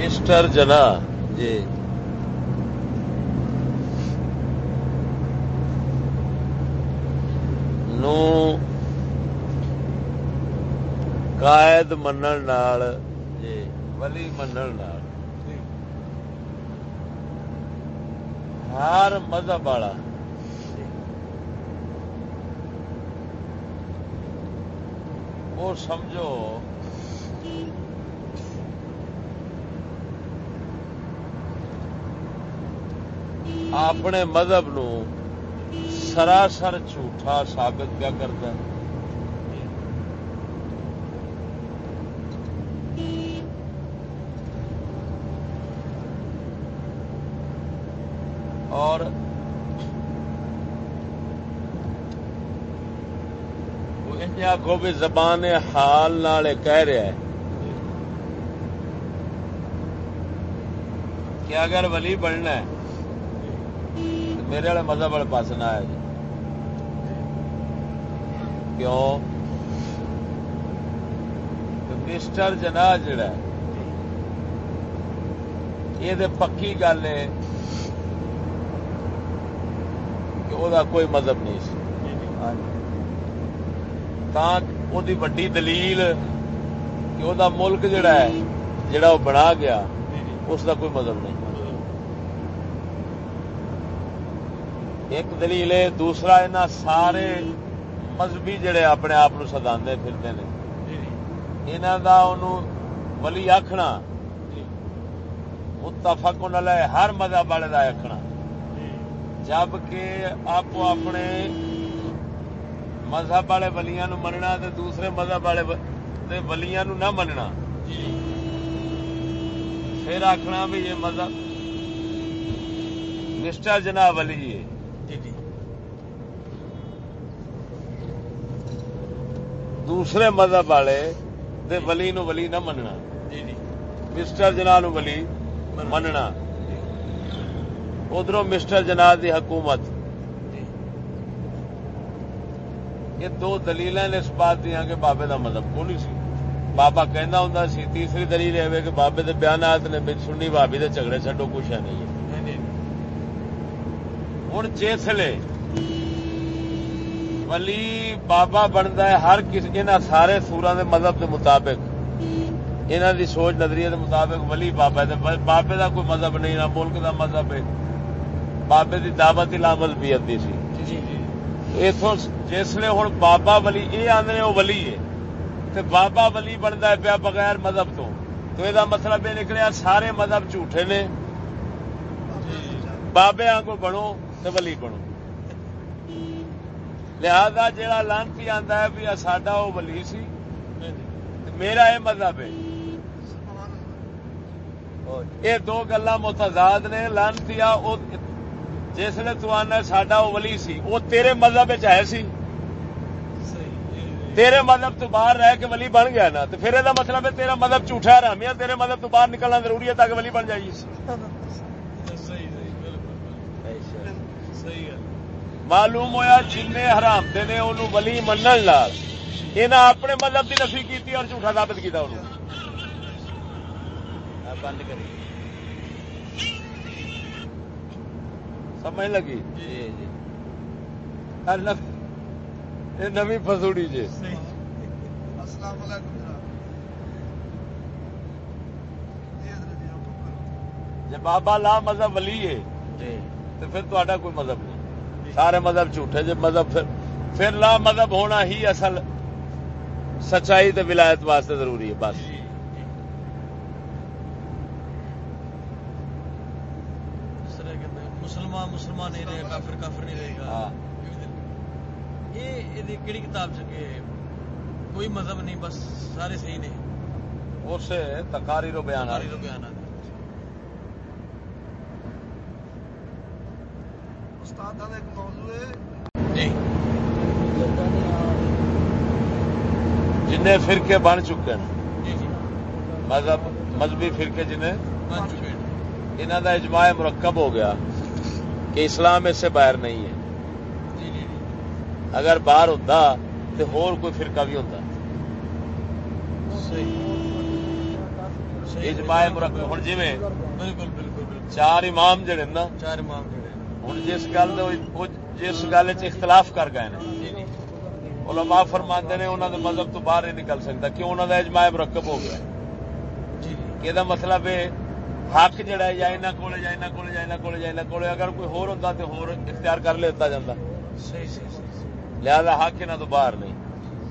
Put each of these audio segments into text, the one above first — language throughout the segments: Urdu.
مسٹر جنا۔ جی۔ نو قائد منن نال۔ جی۔ ولی منن نال۔ ہر مذہب والا۔ وہ سمجھو۔ اپنے مذہب نو سراسر جھوٹا ثابت کیا کرتا ہے؟ اور آخو بھی زبان حال نال کہہ رہا ہے کہ اگر ولی بننا ہے میرے والے مذہب والے پاس نہ آیا جی۔ کیوں؟ مسٹر جنا جڑا یہ پکی گل ہے کہ وہ کوئی مذہب نہیں سی۔ وہ وڈی دلیل کہ وہ ملک جڑا ہے جڑا وہ بنا گیا اس دا کوئی مذہب نہیں۔ ایک دلیل ہے دوسرا یہاں سارے مذہبی جڑے اپنے آپ سدا پھرتے ہیں یہاں دا انہوں ولی آخنا متفق علیہ ہر مذہب والے کا آخنا جبکہ آپ اپنے مذہب والے ولیاں نو مننا تے دوسرے مذہب والے ولیاں نو نہ مننا۔ پھر آخنا بھی یہ مذہب مسٹر جنا ولی ہے۔ دوسرے مذہب والے دے ولی نو ولی نہ مننا۔ مسٹر جنا نو ولی مننا۔ ادھر مسٹر جنا دی حکومت۔ یہ دو دلیل نے اس بات دیا کہ بابے دا مذہب کو نہیں سی؟ بابا کہنا ہوں سی تیسری دلیل ہے کہ بابے دے بیانات نے سنی بابی دے جھگڑے چڈو کچھ ہے نہیں۔ ہوں جسے ولی بابا بنتا ہے ہر کسی سارے سورا دے مذہب دے مطابق۔ انہوں دی سوچ نظریے دے مطابق ولی بابا بابے دا کوئی مذہب نہیں نہ ملک دا مذہب ہے۔ بابے دی دعوت لامل بھی ادی سی۔ اتوں جسے ہوں بابا ولی یہ آدھے وہ ولی ہے۔ تو بابا ولی بنتا ہے پیا بغیر مذہب تو۔ تو یہ مطلب یہ نکلیا سارے مذہب جھوٹے نے۔ بابے آگوں بنو۔ تو ولی بنو لہذا جہاں لانتی آتا ہے بھی ساڈا وہ ولی سی۔ میرا یہ مذہب ہے۔ یہ دو گلا متضاد نے، لانتی جسے تو آنا ساڈا وہ ولی سی وہ تیرے مذہب ہے سی۔ تیرے مذہب تو باہر رہ کے ولی بن گیا نا تو پھر یہ مطلب ہے تیرا مذہب جھوٹا حرامی ہے تیرے مذہب تو باہر نکلنا ضروری ہے تاکہ ولی بن جائیے معلوم ہوا جن حرام دے نے انہوں ولی منن لال انہیں اپنے مذہب کی نفی کی اور جھوٹا ثابت کیا انہوں۔ بند کری۔ سمجھ لگی؟ جی جی۔ نوی فسوڑی جی۔ السلام علیکم جب بابا لا مذہب ولی ہے۔ تو پھر تا کوئی مذہب نہیں۔ سارے مذہب جھوٹے جب مذہب پھر پھر لا مذہب ہونا ہی اصل سچائی تے ولایت واسطے ضروری ہے بس۔ مسلمان مسلمان نہیں رہے کافر کافر نہیں رہے گا۔ یہ کہڑی کتاب چکے کوئی مذہب نہیں بس سارے صحیح نے۔ اسے تکاری رو بیان بیانات استاد کا ایک موضوع ہے جی جن فرقے بن چکے ہیں جی جی مذہب مذہبی فرقے جنہیں بن چکے ہیں انہوں کا اجماع مرکب ہو گیا کہ اسلام اس سے باہر نہیں ہے اگر باہر ہوتا تو ہور کوئی فرقہ بھی ہوتا اجماع مرکب ہوں جی بالکل بالکل بالکل چار امام جڑے نا چار امام جڑے ہوں جس گل جس گل اختلاف کر گئے علماء فرماندے نے انہوں دے مذہب تو باہر نہیں نکل سکتا کیوں انہوں دا اجماع مرکب ہو گیا؟ جی۔ یہ مطلب ہے حق جڑا ہے یا کول یا کول یا کول یا کول اگر کوئی ہور ہوندا تے ہور اختیار کر لیتا جاندا۔ صحیح لہذا حق انہاں تو باہر نہیں۔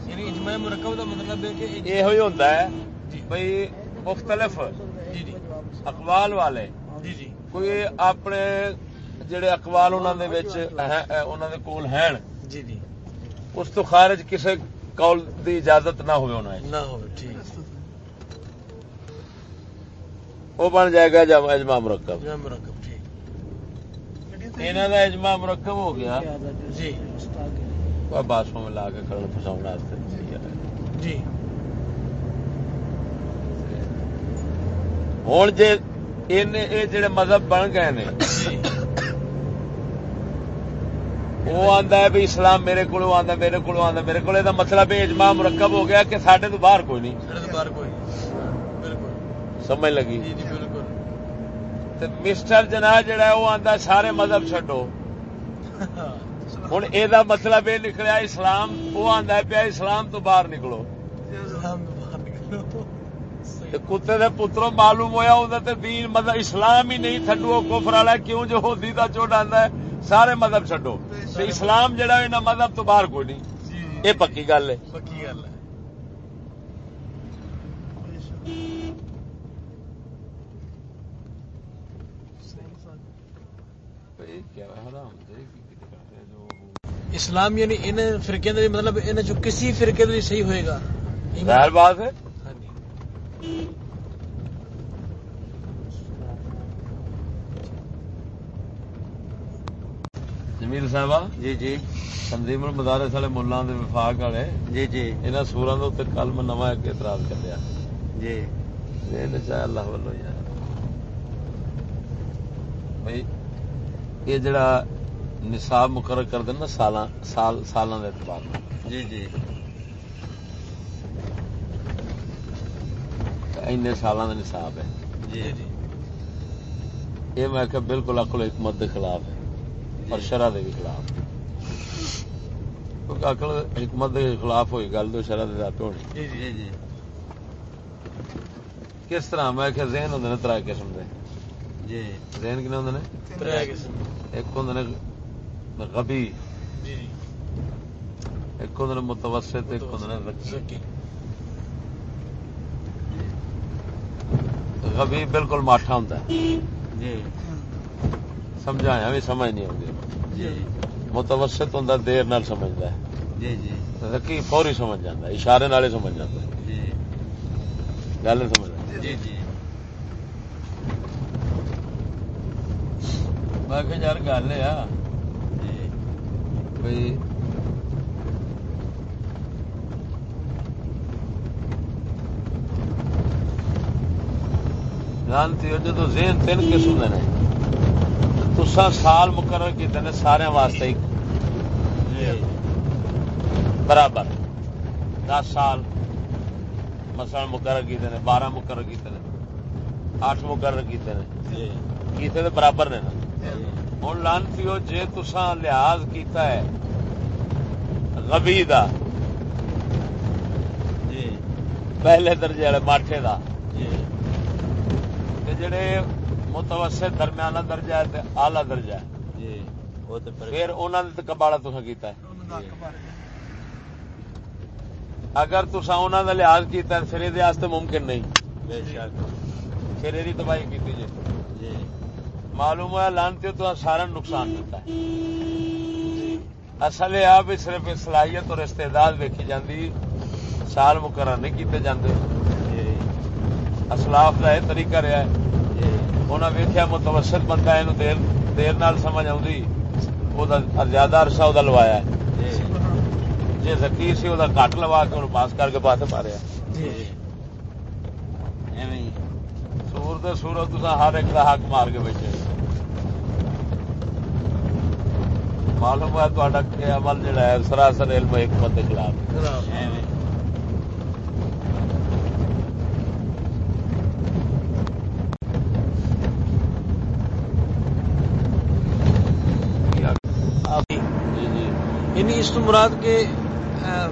یعنی اجماع مرکب مطلب ہے کہ ایک- یہ ہوئی ہوندا ہے جی۔ بھئی مختلف جی جی۔ اقوال والے جی جی۔ کوئی اپنے جڑے اقوال انہاں دے وچ کول ہیں۔ جی جی۔ اس تو خارج کسے قول دی اجازت نہ ہوئے انہاں نہ ہو ٹھیک۔ وہ بن جائے گا جب اجماع مرکب۔ مرکب ٹھیک۔ انہاں دا اجماع مرکب ہو گیا۔ جی۔ وہ باسوں میں لا کے کھڑے پھساؤن واسطے۔ جی۔ ہوں جے جڑے مذہب بن گئے نے وہ آندا ہے بھی اسلام میرے کو آندا میرے کو آندا میرے کو یہ مطلب ہے اجماع مرکب ہو گیا کہ ساڈے تو باہر کوئی نہیں سمجھ لگی مسٹر جناح جڑا وہ ہے سارے مذہب چھڈو ہوں یہ مطلب یہ نکلیا اسلام وہ ہے پیا اسلام تو باہر نکلو کتے دے پتروں معلوم ہویا ہوندا تے دین مطلب اسلام ہی نہیں تھڈو کفر والا کیوں جو ہودی دا چوٹ آندا ہے سارے مذہب چھڈو۔ تے اسلام جڑا ہے انہاں مذہب تو باہر کوئی نہیں۔ جی جی یہ پکی گل ہے۔ پکی گل ہے۔ اسلام یعنی ان فرقے مطلب ان جو کسی فرقے کا صحیح ہوئے گا۔ بات ہے۔ جمیل صاحبہ جی جی۔ تنظیم المدارس والے ملان دے وفاق والے جی جی۔ انہاں سوراں دے اوتے کل میں نواں ایک اعتراض کردیا۔ جی۔ یہ چاہے اللہ والو یار بھائی یہ جڑا نصاب مقرر کر دینا سالاں سال سالاں دے اعتبار جی جی۔ اینے سالاں دا نصاب ہے۔ جی جی۔ یہ میں کہ بالکل عقل و حکمت دے خلاف ہے۔ اور شرع دے بھی خلاف۔ عقل حکمت دے خلاف ہوئی گل تو شرع دے آپ ہونی۔ جی جی جی کس طرح میں کہ ذہن ہوندے نے ترا قسم دے۔ جی۔ ذہن کنے ہوندے نے؟ ترے قسم۔ ایک ہوندے نے غبی۔ ایک ہوندے نے متوسط ایک ذکی غبی۔ بالکل ماٹھا ہوندا ہے۔ جی۔ سمجھایا بھی سمجھ نہیں آتی۔ جی متوسط ہوندا دیر نال سمجھدا ہے۔ جی جی۔ فوری سمجھ جاندا ہے اشارے نال سمجھ ہے۔ جی۔ گل نہیں جی جی۔ میں کہ یار گل ہے جی۔ بھئی جانتی ہو جدو ذہن تین قسم نے۔ تسا سال مقرر کیتے نے سارے واسطے ایک جی۔ برابر۔ دس سال مثلا مقرر کیتے نے بارہ مقرر کیتے نے اٹھ مقرر کیتے نے۔ جی۔ کیتے تو برابر نے نا۔ ہوں لانتی ہو جے تسا لحاظ کیتا ہے غبی دا۔ جی۔ پہلے درجے والے ماٹھے دا۔ جی۔ تے جڑے متوسط درمیانہ درجہ ہے تے اعلی درجہ ہے۔ جی پھر انہاں دے تے کباڑا تسا کیتا ہے۔ اگر تسا انہاں دا لحاظ کیتا ہے پھر یہ واسطے ممکن نہیں۔ بے شک۔ پھر یہ تباہی کیتی جی۔ معلوم ہوا لانتی ہو تو سارا نقصان دیتا ہے۔ اصل یہ آپ صرف صلاحیت اور استعداد ویکھی جاندی سال مقرر نہیں کیتے جاندے۔ جی۔ اسلاف کا یہ طریقہ رہا ہے۔ جی انہیں ویکیا متوسط بندہ یہ دیر دیر نال سمجھ وہ زیادہ عرصہ وہ لوایا ہے جی زکی سی وہ کٹ لوا کے انہوں پاس کر کے پاس ماریا سور سورو تسا ہر ایک کا حق مار کے بیٹھے معلوم ہے تا عمل جڑا ہے سراسر علم حکمت کے خلاف ایویں اس تو مراد کے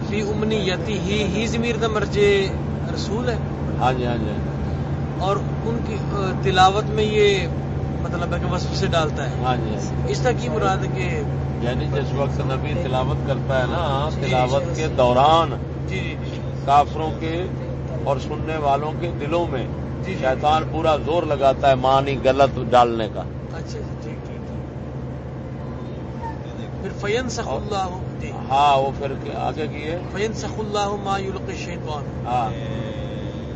فی امنی یتی ہی ہی ضمیر دا مرجے رسول ہے۔ ہاں جی ہاں جی۔ جی۔ اور ان کی تلاوت میں یہ مطلب ہے کہ وصف سے ڈالتا ہے۔ ہاں جی ہاں جی۔ اس طرح کی مراد ہے کہ یعنی جس وقت نبی تلاوت کرتا ہے نا تلاوت کے دوران جی جی جی۔ کافروں کے اور سننے والوں کے دلوں میں جی جی شیطان پورا زور لگاتا ہے معنی غلط ڈالنے کا۔ اچھا جی پھر فین سخ اللہ جی۔ ہاں وہ پھر آگے کیے فین سخ اللہ ما یلقی الشیطان۔ ہاں۔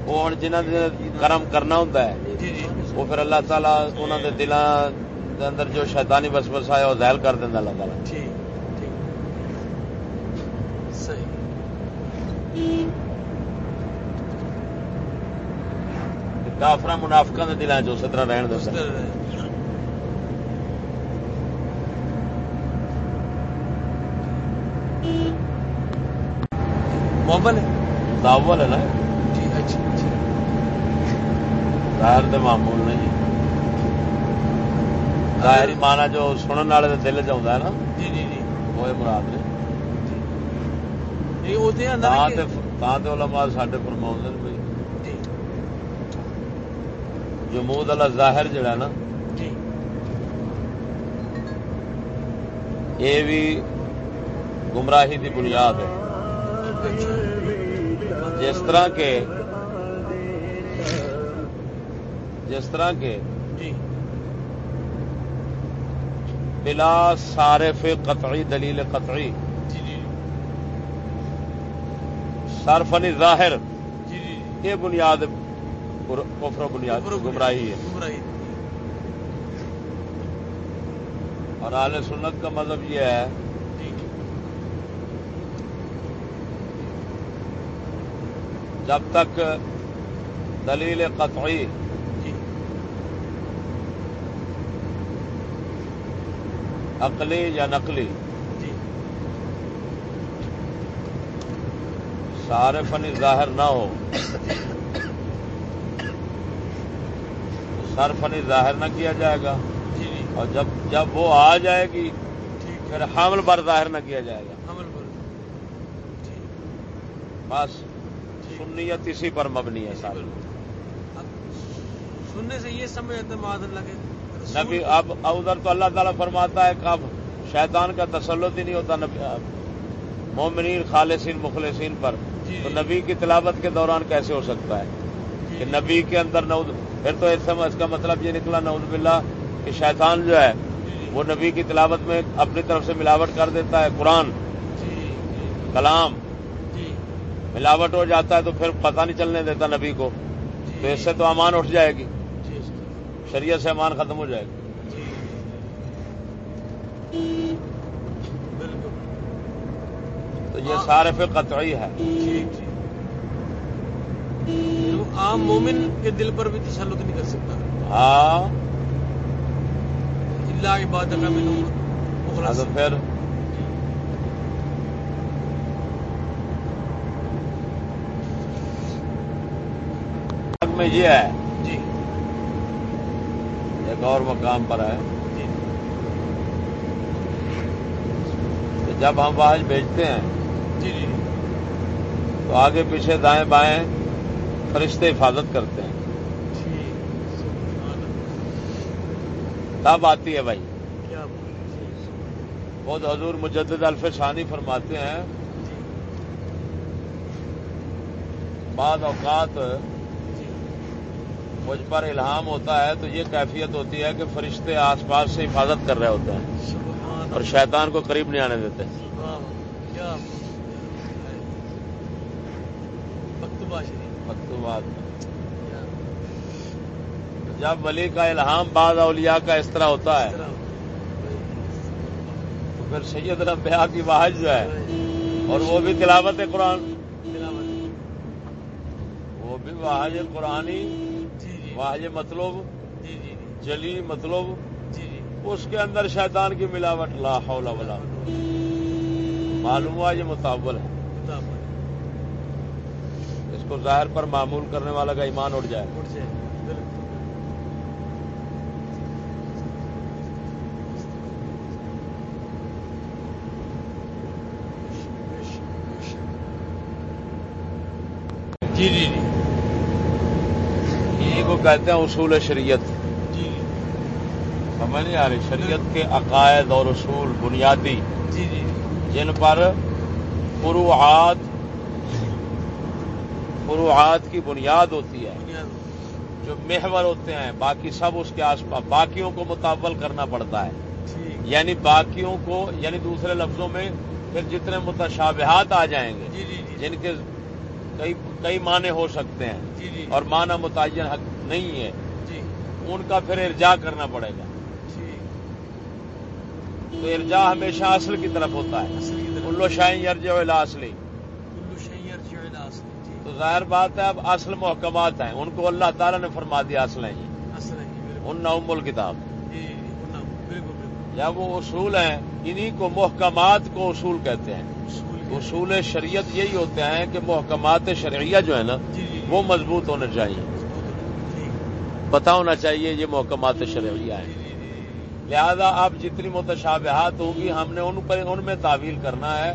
وہ جنہوں نے کرم کرنا ہوتا ہے۔ جی جی۔ وہ پھر اللہ تعالیٰ انہوں نے دلان دے اندر جو شیطانی بس آیا وہ ظاہر کر دینا اللہ تعالیٰ۔ ٹھیک ٹھیک صحیح۔ منافقہ دے دلان جو طرح رہن دیتا موبل ہے؟ داول ہے نا؟ جی اچھا اچھا ظاہر تو معمول نہیں ظاہری مانا جو سننے والے دل چ ہے جی جی جی۔ وہ مراد نے علماء ساڈے جمود والا ظاہر جڑا نا؟ یہ بھی گمراہی دی بنیاد ہے۔ جس طرح کے جس طرح کے جی۔ بلا صارف قطعی دلیل قطعی۔ جی جی۔ صرفنی ظاہر۔ جی جی۔ یہ بنیاد کفر بنیاد گمراہی ہے۔ اور اہل سنت کا مذہب یہ ہے جب تک دلیل قطعی جی۔ عقلی یا نقلی؟ جی۔ صارف فنی ظاہر نہ ہو۔ سر فنی ظاہر نہ کیا جائے گا۔ جی۔ جی اور جب جب وہ آ جائے گی ٹھیک۔ پھر حامل بر ظاہر نہ کیا جائے گا۔ پر جی۔ بس۔ سنیت اسی پر مبنی ہے ساری سننے سے یہ سمجھ ہے معذ لگے نبی اب ادھر تو اللہ تعالیٰ فرماتا ہے کہ اب شیطان کا تسلط ہی نہیں ہوتا نبی مومنین خالصین مخلصین پر۔ جی۔ تو نبی کی تلاوت کے دوران کیسے ہو سکتا ہے؟ کہ نبی کے اندر نعوذ پھر تو اس کا مطلب یہ نکلا نعوذ باللہ کہ شیطان جو ہے وہ نبی کی تلاوت میں اپنی طرف سے ملاوٹ کر دیتا ہے قرآن۔ جی۔ جی کلام۔ جی ملاوٹ ہو جاتا ہے تو پھر پتہ نہیں چلنے دیتا نبی کو۔ تو اس سے تو امان اٹھ جائے گی۔ جی شریعت سے امان ختم ہو جائے گی۔ جی۔ تو یہ صارف قطعی ہے۔ عام مومن کے دل پر بھی تسلط نہیں کر سکتا۔ ہاں۔ اللہ عبادت کا میں پھر میں یہ ہے۔ جی۔ ایک اور مقام پر ہے۔ جی۔ جب ہم باہر بیچتے ہیں۔ جی جی۔ تو آگے پیچھے دائیں بائیں فرشتے حفاظت کرتے ہیں۔ اللہ۔ تب آتی ہے بھائی؟ خود حضور مجدد الف ثانی فرماتے ہیں۔ جی۔ بعض اوقات جی مجھ پر الہام ہوتا ہے تو یہ کیفیت ہوتی ہے کہ فرشتے آس پاس سے حفاظت کر رہے ہوتے ہیں اور شیطان کو قریب نہیں آنے دیتے۔ جب ولی کا الہام بعض اولیاء کا اس طرح ہوتا ہے تو پھر سید الانبیاء کی واحد جو ہے اور وہ بھی تلاوت قرآن۔ وہ بھی واحد قرآنی واہ یہ مطلب جی جی۔ جلی مطلب جی جی۔ اس کے اندر شیطان کی ملاوٹ لا حول ولا معلوم ہوا یہ متابل ہے۔ اس کو ظاہر پر معمول کرنے والا کا ایمان جائے۔ اٹھ جائے۔ جی جی جی۔ کہتے ہیں اصول شریعت۔ جی۔ سمجھ نہیں آ رہی۔ شریعت کے عقائد اور اصول بنیادی۔ جی جی۔ جن پر فروعات فروعات کی بنیاد ہوتی ہے۔ جو محور ہوتے ہیں باقی سب اس کے آس پاس باقیوں کو متعول کرنا پڑتا ہے۔ یعنی باقیوں کو یعنی دوسرے لفظوں میں پھر جتنے متشابہات آ جائیں گے جی جی۔ جن کے کئی کئی معنی ہو سکتے ہیں۔ جی جی۔ اور معنی متعین حق نہیں ہے۔ جی۔ ان کا پھر ارجا کرنا پڑے گا۔ تو ارجا ہمیشہ اصل کی طرف ہوتا ہے۔ کلو شاہین ارجا اصلی۔ کلو شیء یرجع الی اصل ٹھیک تو ظاہر بات ہے اب اصل محکمات ہیں۔ ان کو اللہ تعالیٰ نے فرما دیا اصل ہیں۔ ان نوم الکتاب۔ یا وہ اصول ہیں انہی کو محکمات کو اصول کہتے ہیں۔ اصول شریعت یہی ہوتے ہیں کہ محکمات شرعیہ جو ہے نا جی جی وہ مضبوط ہونے چاہیے۔ پتا ہونا چاہیے یہ محکمات شرعیہ ہیں۔ جی جی جی لہذا اب جتنی متشابہات ہوگی ہم نے ان پر ان میں تعویل کرنا ہے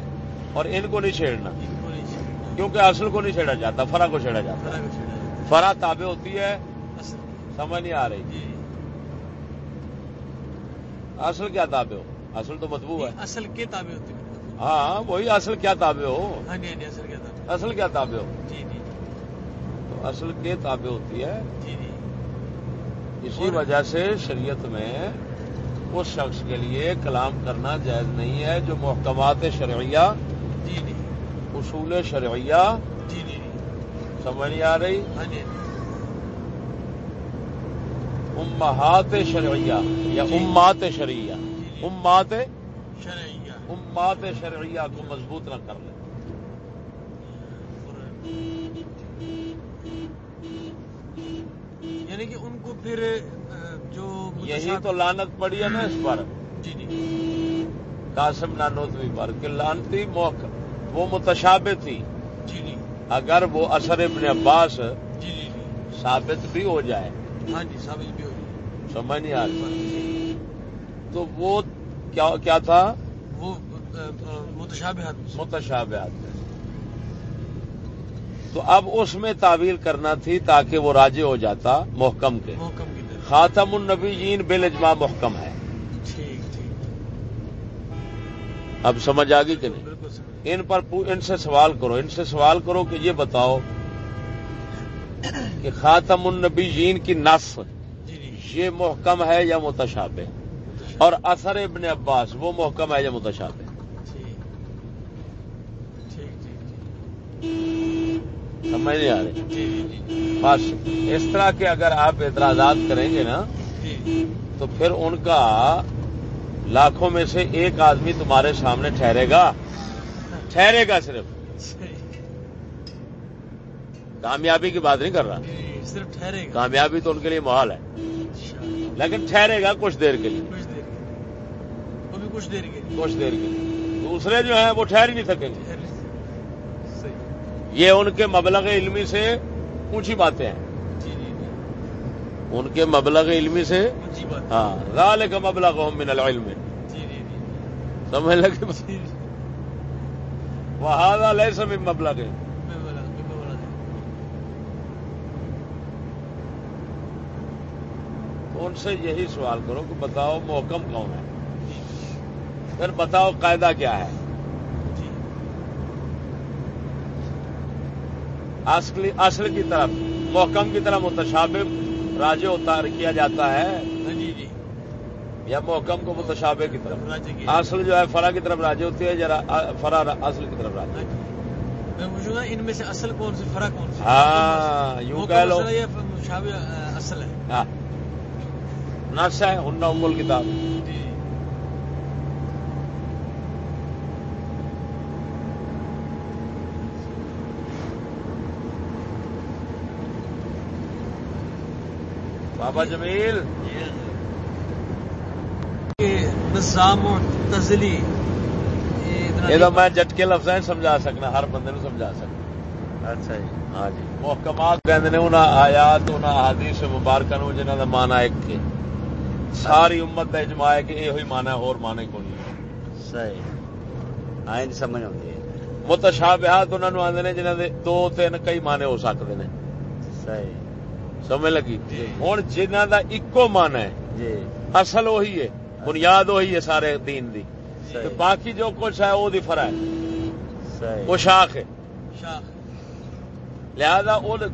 اور ان کو نہیں چھیڑنا۔ کیونکہ اصل کو نہیں چھیڑا جاتا فرا کو چھیڑا جاتا۔ فرا تابع ہوتی ہے سمجھ نہیں آ رہی۔ جی۔ اصل کیا تابع ہو؟ اصل تو مطبوع ہے۔ اصل کے تابع ہوتے ہیں ہاں وہی اصل کیا تابع ہو؟ ہاں جی جی اصل کے تابع اصل کیا تابع ہو؟ جی جی۔ تو اصل کے تابع ہوتی ہے۔ جی جی۔ اسی وجہ سے شریعت میں اس شخص کے لیے کلام کرنا جائز نہیں ہے جو محکمات شرعیہ جی جی۔ اصول شرعیہ جی جی جی۔ سمجھ نہیں آ رہی؟ ہاں جی امہات شرعیہ یا امات شرعیہ۔ امات شرعیہ۔ امات شرعیہ کو مضبوط نہ کر لیں یعنی کہ ان کو پھر جو یہی تو لانت پڑی ہے نا اس پر۔ جی جی۔ قاسم نانوتوی پر کہ لانتی موقع وہ متشابہ تھی۔ جی جی۔ اگر وہ اثر ابن عباس جی جی جی۔ ثابت بھی ہو جائے۔ ہاں جی ثابت بھی ہو جائے۔ سمجھ نہیں آ رہی۔ تو وہ کیا تھا؟ وہ متشابہات۔ متشابہات تو اب اس میں تعویل کرنا تھی تاکہ وہ راجے ہو جاتا محکم کے۔ محکم کی خاتم النبیین بل اجماع محکم ہے۔ ٹھیک ٹھیک۔ اب سمجھ آ گئی کہ نہیں؟ ان پر ان سے سوال کرو۔ ان سے سوال کرو کہ یہ بتاؤ کہ خاتم النبیین کی نص جی جی۔ یہ محکم ہے یا متشابہ؟ اور اثر ابن عباس وہ محکم ہے یا متشابہ؟ سمجھ نہیں آ رہی۔ بس اس طرح کے اگر آپ اعتراضات کریں گے نا تو پھر ان کا لاکھوں میں سے ایک آدمی تمہارے سامنے ٹھہرے گا۔ ٹھہرے گا صرف۔ کامیابی کی بات نہیں کر رہا۔ صرف ٹھہرے گا۔ کامیابی تو ان کے لیے محال ہے۔ لیکن ٹھہرے گا کچھ دیر کے لیے۔ کچھ دیر کے کچھ دیر کے دوسرے جو ہیں وہ ٹھہر ہی نہیں سکیں گے یہ ان کے مبلغ علمی سے اونچی باتیں ہیں۔ جی جی جی۔ ان کے مبلغ علمی سے ہاں ذالک مبلغ من العلم۔ سمجھ لگے؟ وہ لیس من مبلغ۔ ان سے یہی سوال کرو کہ بتاؤ محکم کون ہے؟ پھر بتاؤ قاعدہ کیا ہے؟ جی۔ اصل اصل کی طرف محکم کی طرف متشابہ راجے اتار کیا جاتا ہے۔ ہاں جی جی۔ یا محکم کو متشابہ کی طرف۔ راجے کی اصل جو ہے فرا کی طرف راجے ہوتی ہے یا فرا اصل کی طرف راجے۔ ہاں جی۔ میں ان میں سے اصل کون سی فرق کون سی؟ ہاں یوں کہہ لو۔ اصل ہے ہاں۔ نفس ہے ہن ام کتاب۔ جی۔ بابا جمیل. کہ نظام معتزلی یہ تو میں جٹکے لفظ سمجھا سکنا ہر بندے نو سمجھا سکنا۔ اچھا جی۔ ہاں جی۔ محکمات ہیں انہاں آیات انہاں مبارکہ نو جنہاں دا معنی ایک ساری امت کا اجماع ہے کہ یہ ہوئی معنی ہے اور معنی کوئی نہیں صحیح۔ ہاں ان سمجھ آتی ہے۔ متشابہات انہاں نو آندے نے جنہاں دے دو تین کئی معنی ہو سکدے نے۔ صحیح۔ سمجھ لگی؟ جی۔ ہن جنہاں دا اکو معنی ہے۔ جی۔ اصل وہی ہے بنیاد وہی ہے سارے دین دی۔ باقی جو کچھ ہے وہ دی فرع ہے۔ صحیح۔ وہ شاخ ہے۔ شاخ۔ لہذا ان-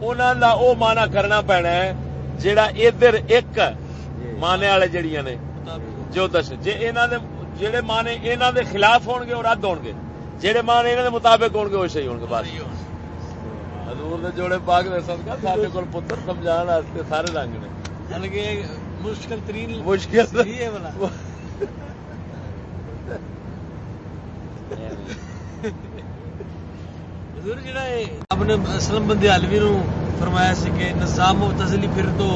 انہاں دا او معنی کرنا پینا ہے جیڑا ادھر ایک جی۔ معنی والے جڑیاں نے۔ جو دس جے انہاں دے جڑے معنی انہاں دے خلاف ہون گے اور رد ہون گے۔ جڑے معنی انہاں دے مطابق ہون گے وہ صحیح ہون گے بس۔ حضور دے جوڑے پاک دے صدقہ ساڈے کول پتر سمجھان واسطے سارے رنگ نے۔ حالانکہ یہ مشکل ترین مشکل۔ ہے بلا حضور جڑا ہے آپ نے اسلم بندے عالوی نو فرمایا سی کہ نظام متزلی پھر تو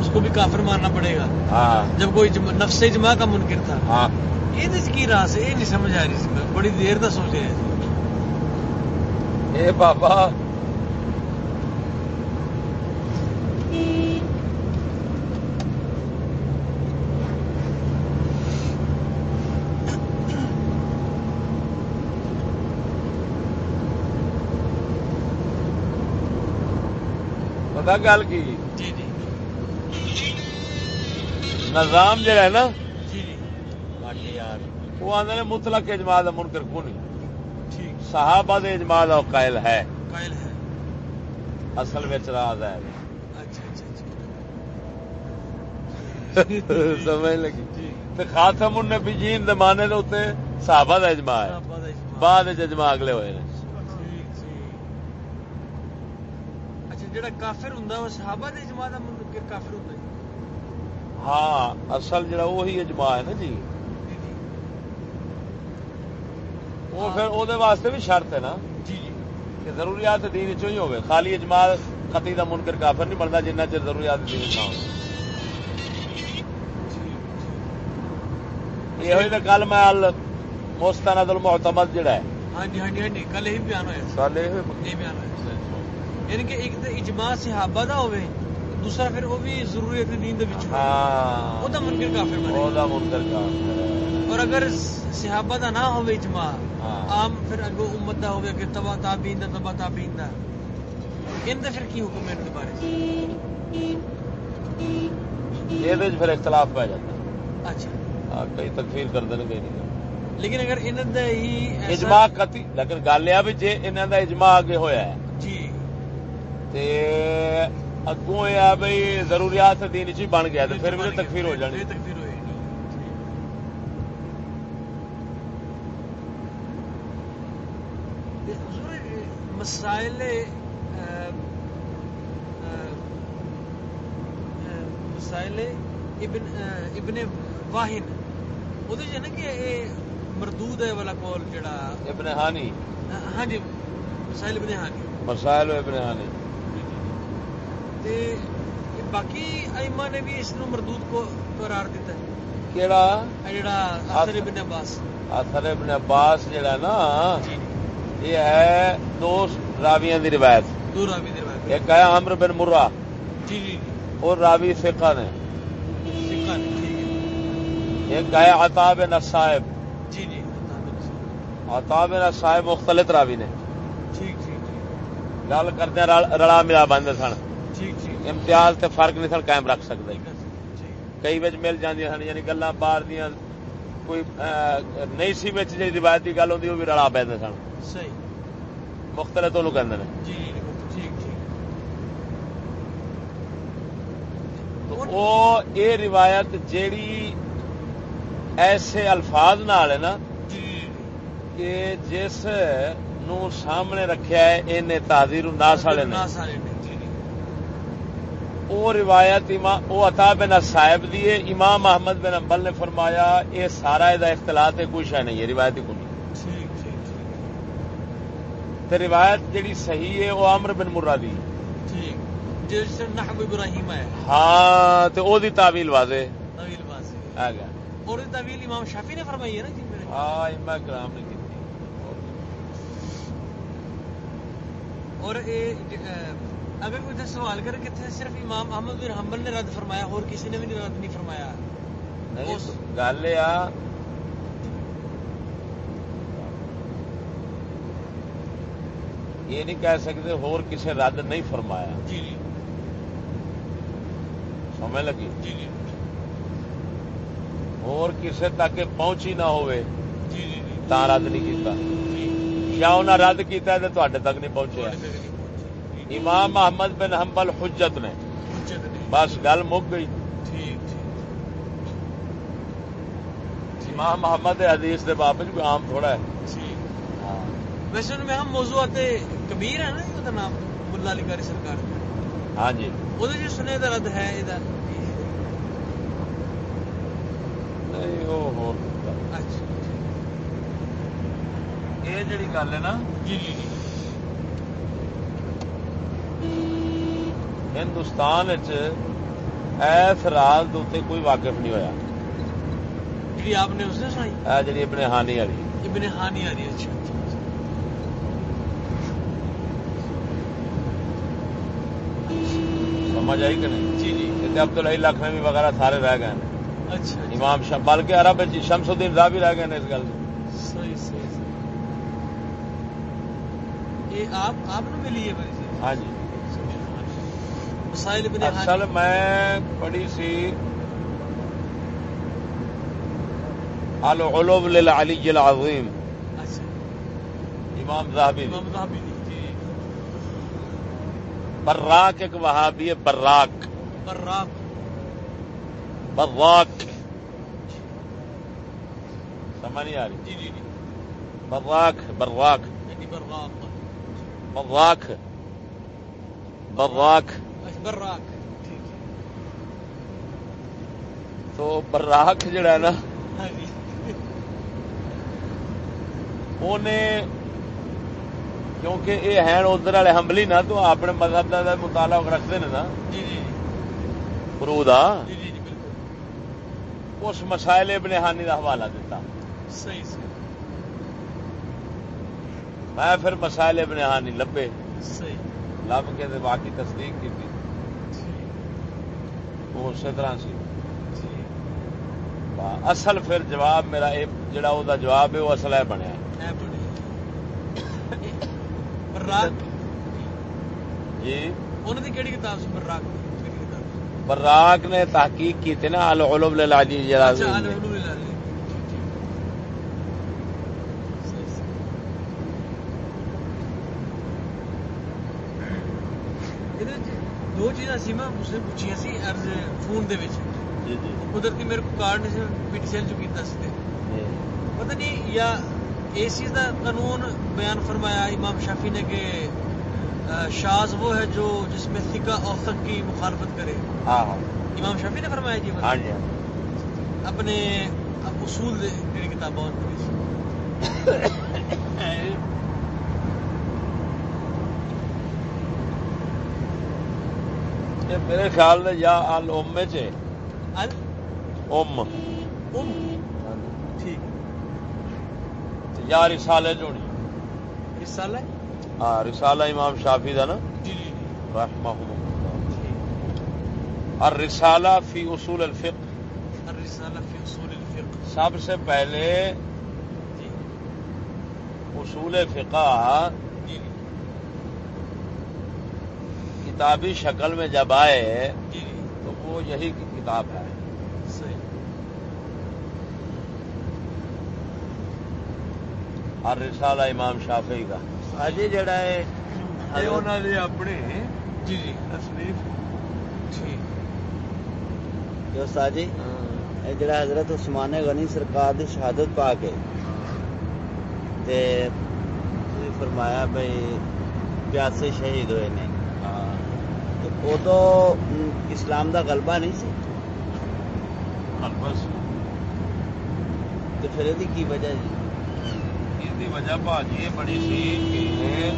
اس کو بھی کافر ماننا پڑے گا۔ ہاں۔ جب کوئی نفس اجماع کا منکر تھا۔ ہاں۔ یہ کی راہ سے یہ نہیں سمجھ آ رہی بڑی دیر دا سوچ رہا اے بابا۔ پتا گل کی؟ جی جی۔ نظام جڑا ہے نا جی وہ آدھے نے مطلق اجماع دا منکر کو نہیں۔ صحابہ دے اجماع دا قائل ہے۔ قائل ہے۔ اصل وچ راز ہے۔ اچھا اچھا اچھا۔ سمجھ لگی۔ تے خاتم النبیین دے معنی دے اوتے صحابہ دا اجماع ہے۔ بعد اجماع اگلے ہوئے نے ٹھیک ٹھیک صحابہ دے اجماع دا منکر کافر ہوندا ہے ہاں اصل جڑا وہی اجماع ہے نا جی جی جی وہ پھر او دے واسطے بھی شرط ہے نا جی جی کہ ضروریات دین چوں ہی ہوے خالی اجماع قطعی دا منکر کافر نہیں بندا جنہ چر ضروریات دین نہ ہو یہ ہوئی تے کل میں مستند المعتمد جڑا ہے ہاں جی ہاں جی ہاں جی کل یہی بیان ہویا سی کل یہ بیان ہویا سی یعنی کہ ایک تے اجماع صحابہ دا ہوے دوسرا پھر وہ بھی ضروریت دین دے وچ ہوے ہاں۔ او دا منکر کافر بنے۔ او دا منکر کافر ہے۔ اور اگر صحابہ دا نہ ہوے اجماع ہاں۔ عام پھر اگو امت دا ہوے کہ تبع تابعین دا تبع تابعین دا۔ ان دا پھر کی حکم ہے ان دے بارے یہ دے وچ پھر اختلاف پہ جاتا ہے۔ اچھا۔ ہاں کئی تکفیر کر دین کئی نہیں لیکن اگر ان دا ہی اجماع قطعی لیکن گل یہ بھی جے انہاں دا اجماع اگے ہویا ہے تے اگوں یہ ہے بھئی ضروریات دین چ ہی بن گیا تے پھر بھی تکفیر ہو جانی۔ مسائل مسائل ابن ابن واہن۔ وہ نا کہ یہ مردود ہے والا کول جڑا۔ ابن ہانی۔ ہاں جی مسائل ابن ہانی۔ مسائل ابن ہانی۔ تے باقی ائمہ نے بھی اس نو مردود کو قرار دیتا ہے۔ کیڑا؟ جڑا اثر ابن عباس۔ اثر ابن عباس جڑا نا جی۔ یہ ہے دو راویاں دی روایت۔ دو راوی دی روایت۔ ایک ہے عمرو بن مرہ۔ جی جی اور راوی ثقہ نے۔ ٹھیک ہے۔ ایک ہے عطا بن الصائب جی جی عطا بن الصائب مختلف راوی نے۔ ٹھیک ٹھیک گل کردے رلا ملا بندے سن۔ امتیاز تے فرق نہیں سن قائم رکھ سکتے کئی وچ مل جاندیاں سن یعنی گلاں باہر دیاں کوئی نہیں سی وچ جی روایت دی گل ہوندی وہ بھی رلا پیندے سن صحیح مختلف تو کہندے نے جی ٹھیک ٹھیک تو او اے روایت جیڑی ایسے الفاظ نال ہے نا کہ جس نو سامنے رکھیا ہے اینے تعذیر الناس والے نے ناس والے نے جی جی او روایت امام او عطا بن صاحب دی ہے امام احمد بن حنبل نے فرمایا اے سارا دا اختلاط ہے کوئی شے نہیں ہے روایت ہی کوئی نہیں تے روایت جڑی صحیح ہے او عمرو بن مرہ دی۔ ہاں او دی تعویل واضح آ گیا۔ اور یہ طویل امام شافی نے فرمائی ہے نا جی ہاں امام کرام نے کیتی اور اگر کوئی سوال کرے کہ صرف امام احمد بن حنبل نے رد فرمایا اور کسی نے بھی رد نہیں فرمایا؟ گل یہ یہ نہیں کہہ سکتے اور کسی رد نہیں فرمایا۔ جی جی۔ سمجھ لگی؟ جی جی۔ اور کسی تک پہنچی نہ ہوئے جی تا رد نہیں کیتا۔ یا انہیں رد کیتا ہے تو تے تک نہیں پہنچے۔ امام محمد بن حنبل حجت نے۔ بس گل مک گئی۔ امام محمد حدیث دے باب کوئی عام تھوڑا ہے۔ ٹھیک۔ ویسے میں ہم موضوعات کبیر ہے نا یہ نام ملا علی سرکار۔ ہاں جی۔ وہ جو سنے دا رد ہے نہیں وہ ہور اچھا یہ جڑی گل ہے نا۔ جی جی جی۔ ہندوستان ایس راز دے کوئی واقف نہیں ہویا جی آپ نے اس نے سنائی ابن ہانی والی ابن ہانی اچھا اچھا سمجھ آئی کہ نہیں جی جی لکھنوی وغیرہ سارے رہ گئے ہیں اچھا۔ امام شاہ بلکہ عرب وچ شمس الدین راہ بھی رہ گئے ہیں اس گل صحیح صحیح آپ نے ملی ہے ہاں جی اصل میں پڑھی سی العلوم للعلی العظیم۔ اچھا۔ امام زاہبی جی۔ براک ایک وہابی ہے براک۔ براق براک۔ سمجھ نہیں آ رہی۔ جی جی جی۔ براک براک۔ یعنی براق براک۔ براک. تو براک جڑا ہے نا ہاں جی. انہیں کیونکہ یہ ہیں ادھر والے حملی نا تو اپنے مذہب کا مطالعہ رکھتے ہیں نا. جی جی بالکل. اس مسائل ابن ہانی کا حوالہ دیتا صحیح میں پھر مسائل ابن ہانی لبے. صحیح. لب کے باقی تصدیق کی تھی وہ اسی طرح سی۔ اصل پھر جواب میرا جڑا وہ جواب ہے وہ اصل ہے بنیا۔ جی۔ کیڑی کتاب براق؟ براک نے تحقیق کی تھی نا العلوم للعلی اچھا نے پوچھیاں سی عرض فون دے وچ جی جی قدرتی میرے کو کارڈ نے پی ٹی سی ایل جو کیتا سی تے جی۔ پتہ نہیں یا اس چیز کا قانون بیان فرمایا امام شافی نے کہ شاز وہ ہے جو جس میں ثقہ اوثق کی مخالفت کرے ہاں ہاں امام شافی نے فرمایا جی ہاں جی اپنے اصول دے جڑی کتاباں اور پڑھی سی یہ میرے خیال میں یا ال ام چ ام۔ ام۔ ٹھیک۔ یا رسالے رسالہ؟ ہے ہاں رسالہ امام شافی دا نا۔ جی جی جی۔ رحمہ الرسالہ فی اصول الفقہ۔ الرسالہ فی اصول الفقہ۔ سب سے پہلے جی۔ اصول فقہ جی جی کتابی شکل میں جب آئے جی۔ جی تو وہ یہی کی کتاب ہے۔ صحیح۔ الرسالہ امام شافی کا۔ اج جڑا ہے نے اپنی جی جی۔ تصنیف۔ ٹھیک جو ساجی یہ جڑا حضرت عثمان غنی سرکار دی شہادت پا کے تے فرمایا بھئی پیاسے شہید ہوئے نے۔ تو ادو اسلام دا غلبہ نہیں سی۔ بس تو پھر یہ کی وجہ جی؟ اس کی وجہ بھاجی یہ بڑی سی کہ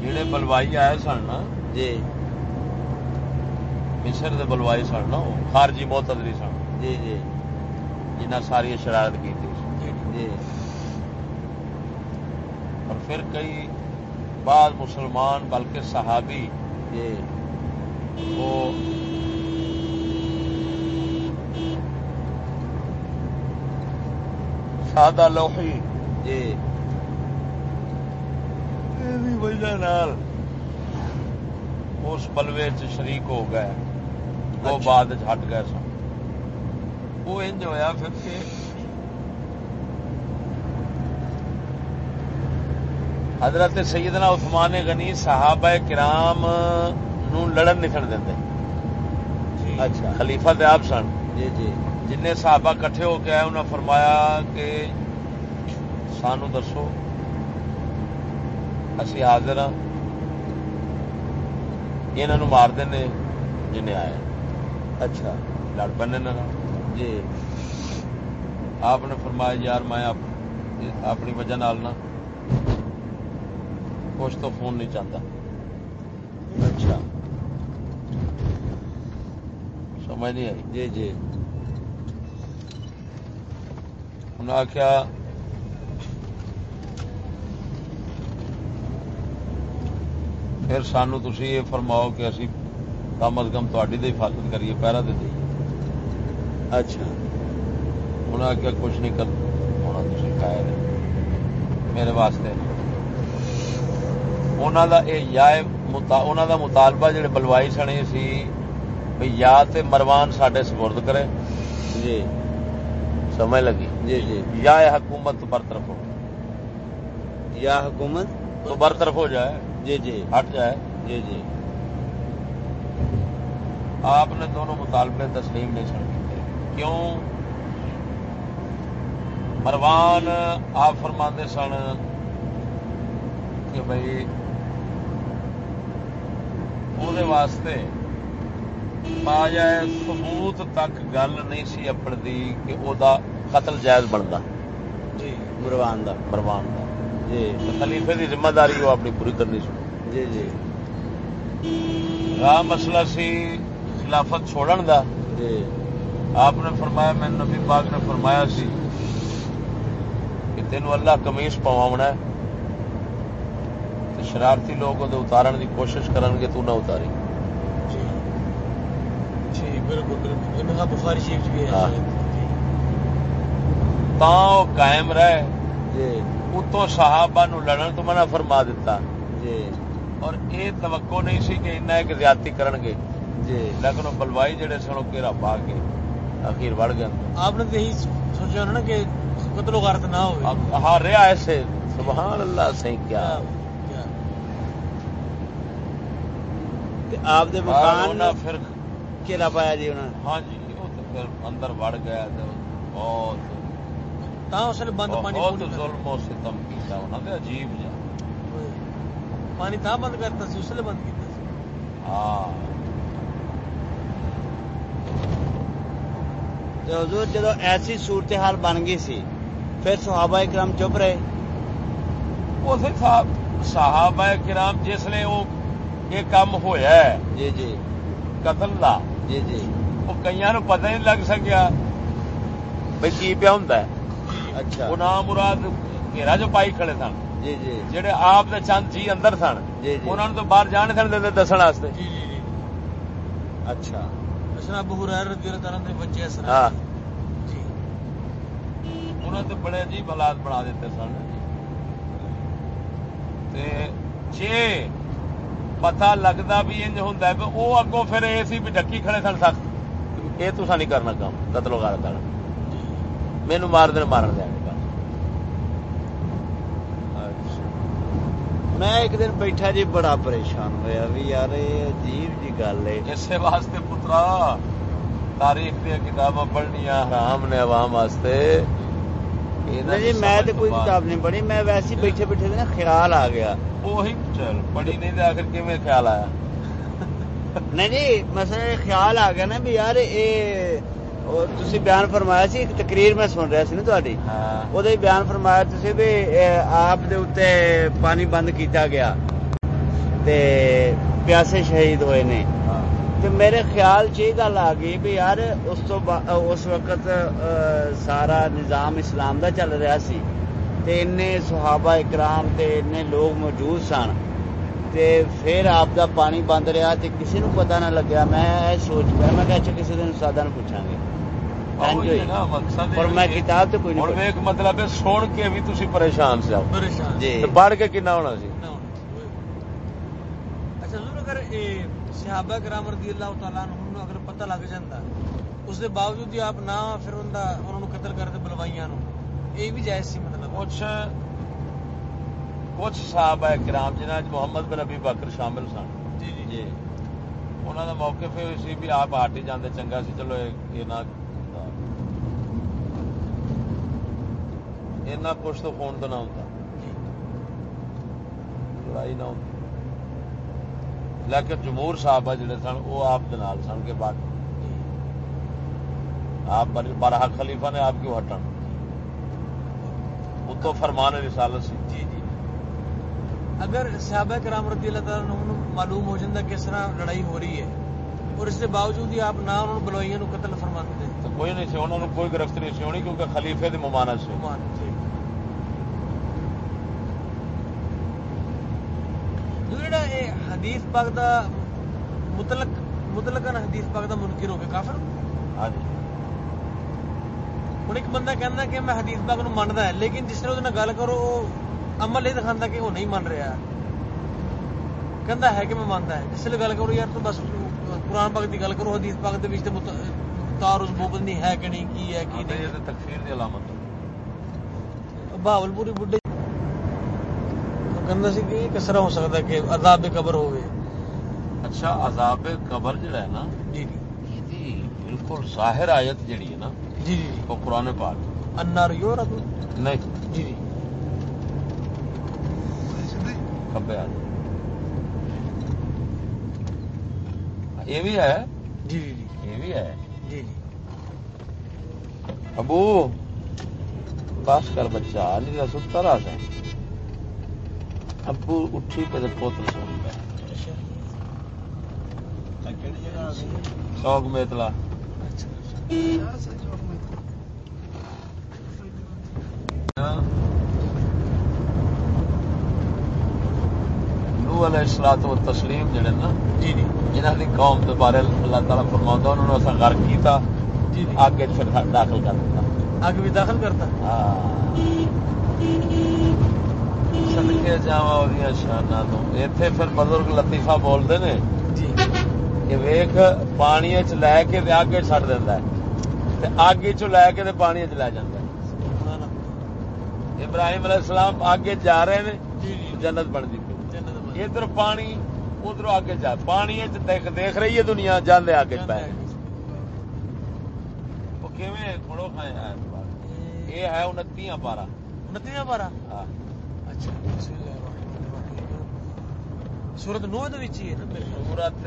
جڑے بلوائی آئے سن نا جی۔ مصر دے بلوائی سن نا خارجی معتدری سن۔ جی جی۔ جنہ ساری شرارت کی تھی۔ جی جی۔ اور پھر کئی بعض مسلمان بلکہ صحابی وہ سادہ لوہی جی وجہ اس بلوے چ شریک ہو گئے وہ اچھا۔ بعد ہٹ گئے سن وہ انج ہویا پھر کہ حضرت سیدنا عثمان غنی صحابہ کرام نو لڑن نہیں سن دیں جی۔ اچھا خلیفہ تے آپ سن۔ جی جی۔ جن صحابہ کٹھے ہو کے آئے انہوں نے فرمایا کہ سانو دسو اسی حاضر ہاں۔ انہوں مار دینے جنہیں آئے۔ اچھا۔ لڑ نہ۔ جی۔ آپ نے فرمایا یار میں اپ- اپنی وجہ نال نا کچھ تو فون نہیں چاہتا اچھا۔ سمجھ نہیں آئی۔ جی جی۔ انہوں نے آخیا پھر سانو تھی یہ فرماؤ کہ اسی کم از کم تاری حفاظت کریے پیرا دے دئیے۔ اچھا۔ انہوں نے آخیا کچھ نہیں کر ہونا تھی خیر۔ میرے واسطے۔ انہوں دا اے یا متا- انہوں دا مطالبہ جڑے بلوائی سنے سی یا تے مروان سڈے سپرد کرے جی سمجھ لگی جی جی یا حکومت برطرف ہو یا حکومت تو برطرف ہو جائے جی جی ہٹ جائے جی جی آپ نے دونوں مطالبے تسلیم نہیں سن کیوں مروان آپ فرماندے سن کہ بھائی وہ واسطے پا جائے ثبوت تک گل نہیں سی اپنی کہ او دا قتل جائز بنتا جی مروان دا مروان کا جی خلیفے دی ذمہ داری وہ اپنی پوری کرنی سی جی جی راہ مسئلہ سی خلافت چھوڑن دا جی آپ نے فرمایا میں نبی پاک نے فرمایا سی کہ تینوں اللہ کمیس پواونا ہے شرارتی لوگ وہ اتارن دی کوشش کرن گے تو نہ اتاری۔ جی۔ جی بالکل بالکل۔ انہوں نے بخاری شریف بھی ہے ہاں۔ جی۔ تا وہ قائم رہے جی۔ اتوں صحابہ نو لڑن تو منع فرما دیتا جی۔ اور اے توقع نہیں سی کہ انہیں ایک زیادتی کرن گے۔ جی۔ لیکن وہ بلوائی جڑے سن گھیرا پا کے اخیر بڑھ گئے۔ آپ نے یہی سوچا نا کہ قتل و غارت نہ اب ہاں رہا ایسے۔ سبحان اللہ سے کیا کیا تے آپ دے مکان پھر کیلا پایا جی ہاں جی وہ پھر اندر وڑ گیا بہت تا اس نے بند پانی بہت ظلم و ستم کیتا عجیب جا پانی تا بند کرتا سی اس نے بند کیتا سی ہاں تے حضور جدو ایسی صورتحال بن گئی سی پھر صحابہ کرام چپ رہے صاحب صحابہ کرام جس نے وہ یہ کام ہویا ہے جی جی قتل دا جی جی وہ کئی نو پتہ نہیں لگ سکیا بھئی کی پیا ہوں اچھا وہ نام مراد گھیرا جو پائی کھڑے سن جی جی جڑے آپ دے چند جی اندر سن جی جی انہوں نے تو باہر جان سن دے دسن واسطے جی جی جی اچھا اسنا ابو ہریر رضی اللہ تعالیٰ نے بچے اسنا ہاں جی انہوں نے بڑے عجیب حالات بنا دیتے سن تے پتا لگتا بھی انج ہوں وہ اگوں پھر یہ سی بھی ڈکی کھڑے سن سخت یہ تو نہیں کرنا کام قتل و غارت والا مینو مار دین مارن دیا میں ایک دن بیٹھا جی بڑا پریشان ہویا بھی یار عجیب جی گل ہے اسی واسطے پترا تاریخ دیا کتاباں پڑھنیا حرام نے عوام واسطے ਨਹੀਂ ਮੈਂ ਤੇ ਕੋਈ ਕਿਤਾਬ ਨਹੀਂ ਪੜ੍ਹੀ ਮੈਂ ਵੈਸੇ ਹੀ ਬੈਠੇ ਬੈਠੇ ਨਾ ਖਿਆਲ ਆ ਗਿਆ। ਉਹੀ ਚਲ ਪੜ੍ਹੀ ਨਹੀਂ ਤੇ ਆਖਰ ਕਿਵੇਂ ਖਿਆਲ ਆਇਆ? ਨਹੀਂ ਜੀ ਮਸਲਾ ਖਿਆਲ ਆ ਗਿਆ ਨਾ ਵੀ ਯਾਰ ਇਹ ਤੁਸੀਂ ਬਿਆਨ ਫਰਮਾਇਆ ਸੀ ਇੱਕ ਤਕਰੀਰ ਮੈਂ ਸੁਣ ਰਿਹਾ ਸੀ ਨਾ ਤੁਹਾਡੀ। ਉਹਦੇ ਬਿਆਨ ਫਰਮਾਇਆ ਤੁਸੀਂ ਵੀ ਆਪ ਦੇ ਉੱਤੇ ਪਾਣੀ ਬੰਦ ਕੀਤਾ ਗਿਆ। ਤੇ ਪਿਆਸੇ ਸ਼ਹੀਦ ਹੋਏ ਨੇ। تو میرے خیال چی گل آ گئی بھی یار اس تو اس وقت سارا نظام اسلام دا چل رہا سی۔ تے اننے صحابہ اکرام تے اننے لوگ موجود سن۔ تے پھر آپ دا پانی بند رہا تے کسی نو پتہ نہ لگیا۔ میں سوچ پیا میں کہ اچھا کسی دن استاداں نو پوچھاں گے۔ جی مطلب سن کے بھی پریشان سے آؤ جی۔ پڑھ کے کنا ہونا سی۔ اچھا اگر ਸਹਾਬਾ کرام ਰਦੀ ਅੱਲਾਹ ਤਾਲਾ ਨੂੰ ਅਗਰ ਪਤਾ ਲੱਗ ਜਾਂਦਾ ਉਸ ਦੇ ਬਾਵਜੂਦ ਵੀ ਆਪ ਨਾ ਫਿਰ ਉਹਦਾ ਉਹਨਾਂ ਨੂੰ ਕਤਲ ਕਰਦੇ ਬਲਵਾਈਆਂ ਨੂੰ ਇਹ ਵੀ ਜਾਇਜ਼ ਸੀ ਮਤਲਬ। ਕੁਛ ਕੁਛ ਸਾਹਬਾ کرام ਜਿਨ੍ਹਾਂ 'ਚ ਮੁਹੰਮਦ ਬਿਨ ਅਬੀ ਬਕਰ ਸ਼ਾਮਿਲ ਸਨ। ਜੀ ਜੀ। ਜੀ। ਉਹਨਾਂ ਦਾ ਮੌਕਫ ਇਹ ਸੀ ਵੀ ਆਪ ਹਟ ਜਾਂਦੇ ਚੰਗਾ ਸੀ ਚਲੋ ਇਹ ਨਾ ਇਹਨਾਂ ਕੁਛ ਤੋਂ ਫੋਨ ਦਾ ਨਾ ਹੁੰਦਾ। ਲੜਾਈ ਨਾ ਹੁੰਦੀ। لیکن جمہور صاحب جڑے سن وہ آپ سن کے بعد۔ آپ بارہ خلیفہ نے آپ کیوں ہٹن؟ وہ تو فرمان رسالت سی۔ جی جی۔ اگر صحابہ کرام رضی اللہ تعالیٰ معلوم ہو جاتا کس طرح لڑائی ہو رہی ہے اور اس کے باوجود ہی آپ نہ بلوائیاں قتل فرما تو کوئی نہیں سی انہوں نے کوئی گرفت نہیں سی ہونی کیونکہ خلیفے دے ممانت سے جو جڑا اے حدیث پاک دا مطلق مطلقاً حدیث پاک دا منکر ہو کے کافر ہاں جی ہوں ایک بندہ کہنا کہ میں حدیث پاک نو مندا ہے لیکن جس نے وہ گل کرو عمل یہ دکھاندا کہ وہ نہیں من رہا کہندا ہے کہ میں مندا ہے جس نے گل کرو یار تو بس قرآن پاک دی گل کرو حدیث پاک دے وچ تے تعارض موبند نہیں ہے کہ نہیں کی ہے کی نہیں تکفیر دی علامت بہاول پوری بڈھے گندا سی کہ کس طرح ہو سکتا کہ عذاب قبر ہوئے اچھا عذاب قبر جڑا ہے نا جی جی بالکل ظاہر آیت جڑی ہے نا جی جی وہ قرآن پاک انار یورت نہیں جی جی کبے آ یہ بھی ہے جی جی جی یہ بھی ہے جی جی ابو بس کر بچہ نہیں ستا رہا ہے ابو اٹھی پہ پوتر پہ شوق میں اطلاع۔ نو علیہ السلام و تسلیم جڑے نا جی جی۔ جنہاں دی قوم دے بارے اللہ تعالیٰ فرماؤں انہوں نے اسا غرق کیتا جی جی۔ آگے پھر داخل کر دیتا۔ آگے بھی داخل کرتا۔ سدکے جاوا وہ شانہ تو پھر بزرگ لطیفہ بولتے نے جی۔ کہ ویخ پانی چ لے کے اگ چڑ دینا ہے۔ اگ چ لے کے پانی چ لے اللہ۔ ابراہیم علیہ السلام آگے جا رہے ہیں جی جی۔ جنت بن میں ادھر پانی ادھر آگے جا۔ پانی دیکھ دیکھ رہی ہے دنیا جانے آگے پہ کھڑو یہ ہے؟ انتیاں پارا۔ انتیاں بارہ ہاں۔ سورت نو دے وچ ہی ہے نا سورت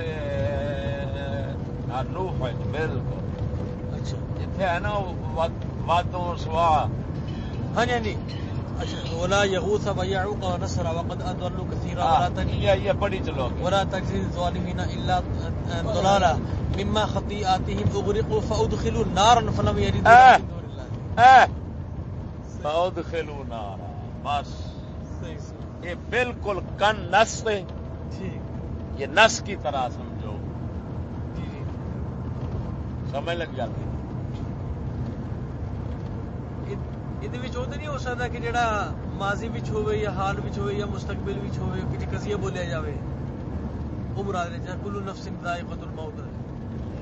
نوح ہے بالکل اچھا۔ جتھے ہے نا وادوں سوا۔ ہاں جی ہاں جی۔ اچھا ولا وقد اضلوا كثيرا ولا تجد یہ پڑھی چلو۔ ولا تجد الا ضلالا۔ مما خطيئاتهم اغرقوا فادخلوا نارا فلم يجدوا بہت خلو نارا۔ بس۔ یہ بالکل کن نس یہ نس کی طرح سمجھو۔ جی۔ سمجھ لگ جاتی۔ نہیں ہو سکتا کہ جڑا ماضی ہو حال یا مستقبل بچ ہوئے بولیا جائے وہ مراد جی،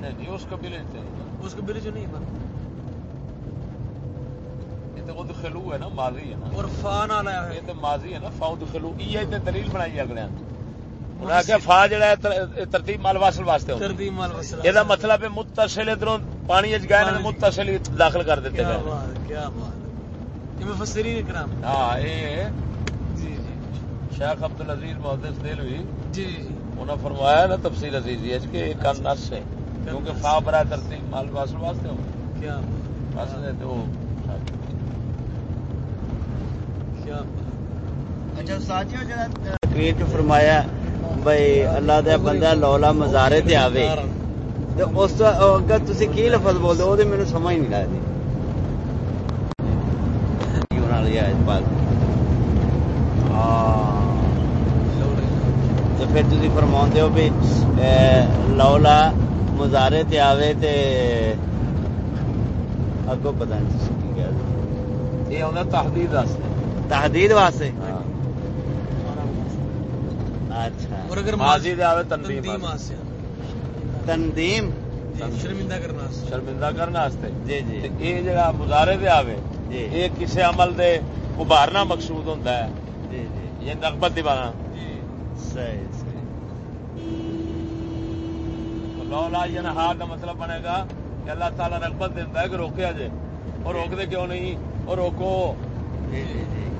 جی، نہیں اس قبیلے اس نہیں ادخلو ہے نا ماضی ہے نا۔ اور والا یہ تو ماضی ہے نا فا ادخلو یہ تے دلیل بنائی اگلے ہاں۔ انہاں آکھیا فا جڑا ہے ترتیب مال واصل واسطے ترتیب مال واصل یہ دا مطلب ہے متصل ادھروں پانی اچ گئے نے متصل داخل کر دیتے گئے۔ کیا بات کیا بات یہ مفسرین کرام۔ ہاں اے جی جی۔ شیخ عبد العزیز محدث دلوی جی،, جی،, جی انہاں فرمایا نا تفسیر عزیزی اس کے ایک نص ہے کیونکہ فا برا ترتیب مال واصل واسطے ہو کیا بس تو تقریر چ فرمایا، بھائی، اللہ دا بندہ لولا مزارے تے آوے۔ تے اس تو اگر تسی کی لفظ بولدے؟ او تے مینوں سمجھ نہیں لگدی۔ کیوں نہ لیا اس بات۔ تے پھر تسی فرماندے ہو بھی لولا مزارے تے آوے تے اگو پتہ نہیں تسی کی کہہ دے یہ ہوتا تحدید واسطے۔ تحدید واسطے؟ ہاں۔ اچھا۔ اور اگر ماضی دے آوے تنظیم تنظیم واسطے۔ آسیا تنظیم؟ جی۔ شرمندہ کرنا شرمندہ کرنا جی جی۔ تے اے جڑا مظاہرے دے آوے جی۔ یہ کسے عمل دے ابھارنا مقصود ہوتا ہے۔ جی جی۔ یہ رغبت دیوانا جی۔ صحیح صحیح۔ لولا ینہا کا مطلب بنے گا کہ اللہ تعالیٰ رغبت دیتا ہے کہ روکے جے اور روک دے کیوں نہیں؟ اور روکو۔ جی جی جی۔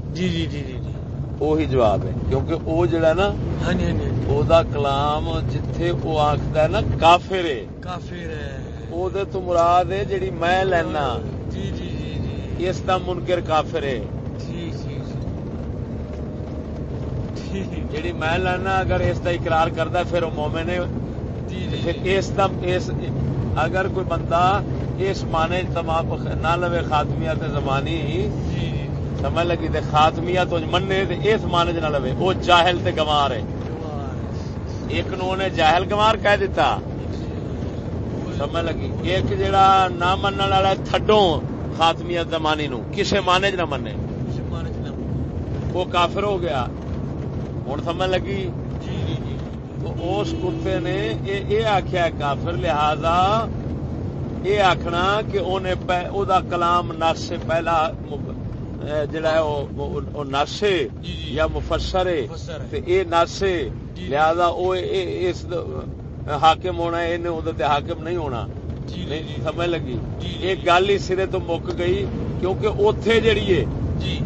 جی جی جی جی جی۔ وہی جواب ہے کیونکہ وہ جڑا نا ہاں جی ہاں جی او دا کلام جتھے وہ آخدا ہے نا کافر ہے۔ کافر ہے۔ او دے تو مراد ہے جڑی میں لینا۔ جی جی جی جی۔ اس دا منکر کافر ہے۔ جی جی جی۔ جی میں لینا اگر اس دا اقرار کردا ہے پھر وہ مومن ہے۔ جی تے جی پھر اس دا اس اگر کوئی بندہ اس معنی تمام سمجھ لگی تے خاتمیت انج مننے تے اس معنی نہ لوے او جاہل تے گوار ہے۔ ایک نو نے جاہل گوار کہہ دیتا سمجھ لگی ایک جڑا نہ منن والا ہے تھڈوں خاتمیت زمانی نو کسے معنی نہ منے وہ کافر ہو گیا۔ ہوں سمجھ لگی جی جی جی۔ تو اس کتے نے یہ یہ آخیا کافر لہذا یہ آخنا کہ پہ- او دا کلام نس سے پہلا اے جڑا ہے جی جی۔ یا مفسر ہے۔ تے اے جی۔ لہذا او اس حاکم ہونا ہے انہیں تے حاکم نہیں ہونا سمجھ لگی۔ ایک گل ہی سرے تو مک گئی کیونکہ اوتھے جڑی ہے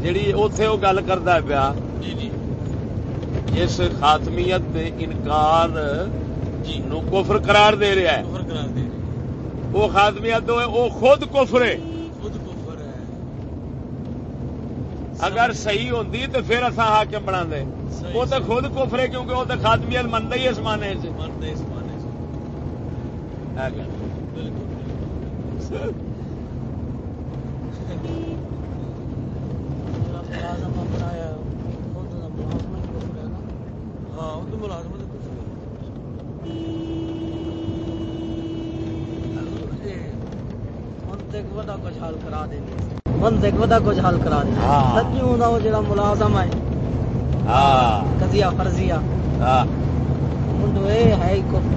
جڑی اوتھے وہ گل کردا ہے پیا اس خاتمیت دے انکار نو کفر قرار دے رہا ہے وہ خاتمیت وہ خود کفر ہے خود کفر ہے اگر صحیح ہوندی تو پھر اصا حاکم بنا دے وہ تو۔ خود کفر ہے کیونکہ وہ تو خاتمیت منتا ہی اس مانے سے معنی سے ملازمت نا ہاں کچھ حل کرا دیں گے بندے کو بڑا کچھ حل کرا ہاں۔ سچی ہوں وہ جڑا ملازم ہے۔ ہاں۔ قضیہ فرضیہ۔ ہاں۔ منڈو اے ہے کفر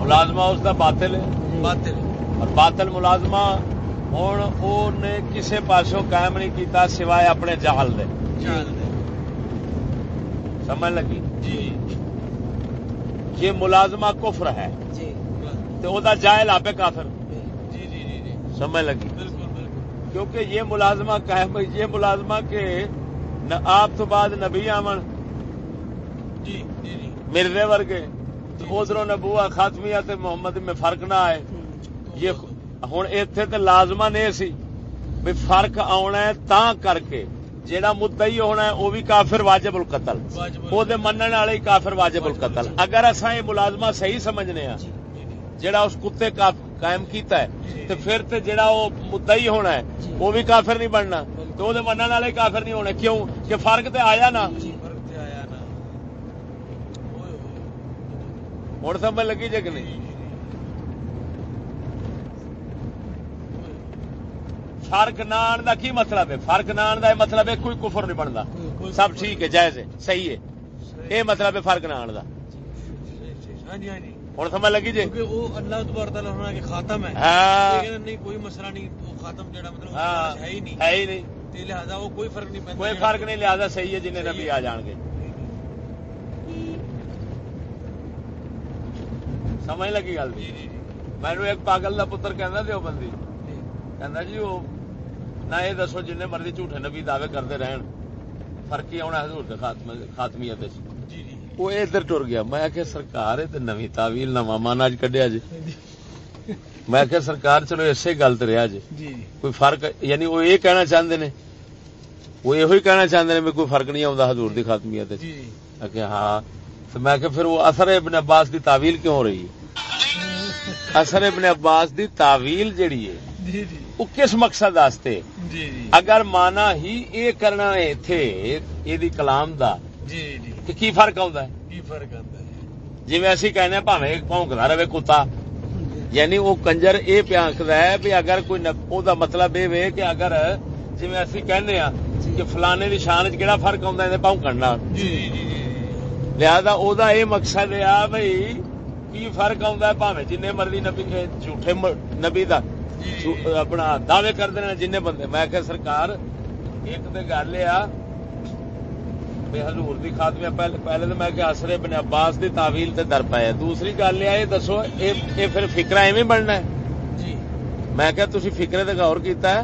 ملازمہ اس کا باطل ہے۔ جی۔ باطل۔ اور باطل ملازمہ ہوں نے کسے پاسوں قائم نہیں کیتا سوائے اپنے جہل دے۔ چال دے۔ سمجھ لگی؟ جی۔ یہ ملازمہ کفر ہے۔ جی۔ تو وہ جائل آپ کافر۔ جی جی جی جی سمجھ لگی۔ کیونکہ یہ ملازمہ یہ ملازمہ کے آپ تو بعد نبی آمن۔ جی جی جی۔ مرزے ورگے۔ ادھر نبوا خاتمیہ تے محمد میں فرق نہ آئے۔ یہ ہوں اتنے تو لازمن یہ سی بھی فرق آنا ہے تا کر کے۔ جیڑا مدعی ہونا ہے وہ بھی کافر واجب القتل۔ وہ منن والے کافر واجب القتل۔ اگر اصا یہ ملازمہ صحیح سمجھنے ہاں جی جی جیڑا اس کتے کا قائم کیتا ہے جی۔ تو پھر تے جیڑا وہ مدعی ہونا ہے وہ بھی کافر نہیں بننا۔ تو وہ منن والے کافر نہیں ہونے کیوں؟ کہ فرق تے آیا نا۔ جی تے ہوئے ہوں سمجھ لگی جے کہ نہیں؟ فرق نہ آن کا کی مطلب ہے؟ فرق نہ آن کا یہ مطلب ہے کوئی کفر نہیں بنتا سب ٹھیک ہے جائز ہے صحیح ہے۔ یہ مطلب ہے فرق نہ آن کا ہاں جی ہاں جی۔ ہوں سمجھ لگی جی وہ اللہ تعالیٰ خاتم ہے نہیں کوئی مسئلہ نہیں وہ خاتم جڑا مطلب ہے ہی نہیں ہے ہی نہیں تے لہذا وہ کوئی فرق نہیں کوئی فرق نہیں لہذا صحیح ہے جنہیں نبی آ جان گے سمجھ لگی گل مینو ایک پاگل کا پتر کہنا دیو بندی کہنا جی وہ نہ یہ دسو جن مرضی جھوٹے نبی دعوے کرتے رہن فرق ہی آنا حضور خاتمیت وہ ادھر ٹر گیا۔ میں کہ سرکار تے نوی تعویل نواں مان اج کڈیا جی۔ میں کہ سرکار چلو اسی گل تو رہا جی۔ جی۔ کوئی فرق یعنی وہ یہ کہنا چاہتے نے وہ یہ کہنا چاہتے بھی کوئی فرق نہیں آتا حضور دی خاتمیت جی۔ ہاں۔ تو میں پھر وہ اثر ابن عباس دی تعویل کیوں ہو رہی ہے؟ اثر ابن عباس دی تعویل جڑی ہے جی وہ کس مقصد جی اگر مانا ہی یہ کرنا ہے تھے یہ کلام دا جی جی۔ کہ کی فرق آتا ہے کی فرق آتا ہے جی اسی کہنے پاوے ایک پونکتا رہے کتا یعنی وہ کنجر یہ پیا آخر ہے بھی اگر کوئی نب- او دا مطلب یہ وے کہ اگر جی اسی کہنے ہاں کہ فلانے دی شان چ کہڑا فرق آتا ہے پونکنا جی جی جی جی لہذا او دا یہ مقصد ہے بھائی کی فرق آتا ہے پاوے جن مرضی نبی اے جھوٹے م- نبی دا جھو- اپنا دعوے کر دینا جن بندے میں کہ سرکار ایک تو گل یہ آ بھی حضور دی خاتمہ پہلے پہلے تو میں کہ اثر ابن عباس دی تعویل تے در پائے دوسری گل یہ دسو اے اے پھر فکرا ایویں بننا ہے۔ جی۔ میں کہ تسی فکرے تے غور کیتا ہے۔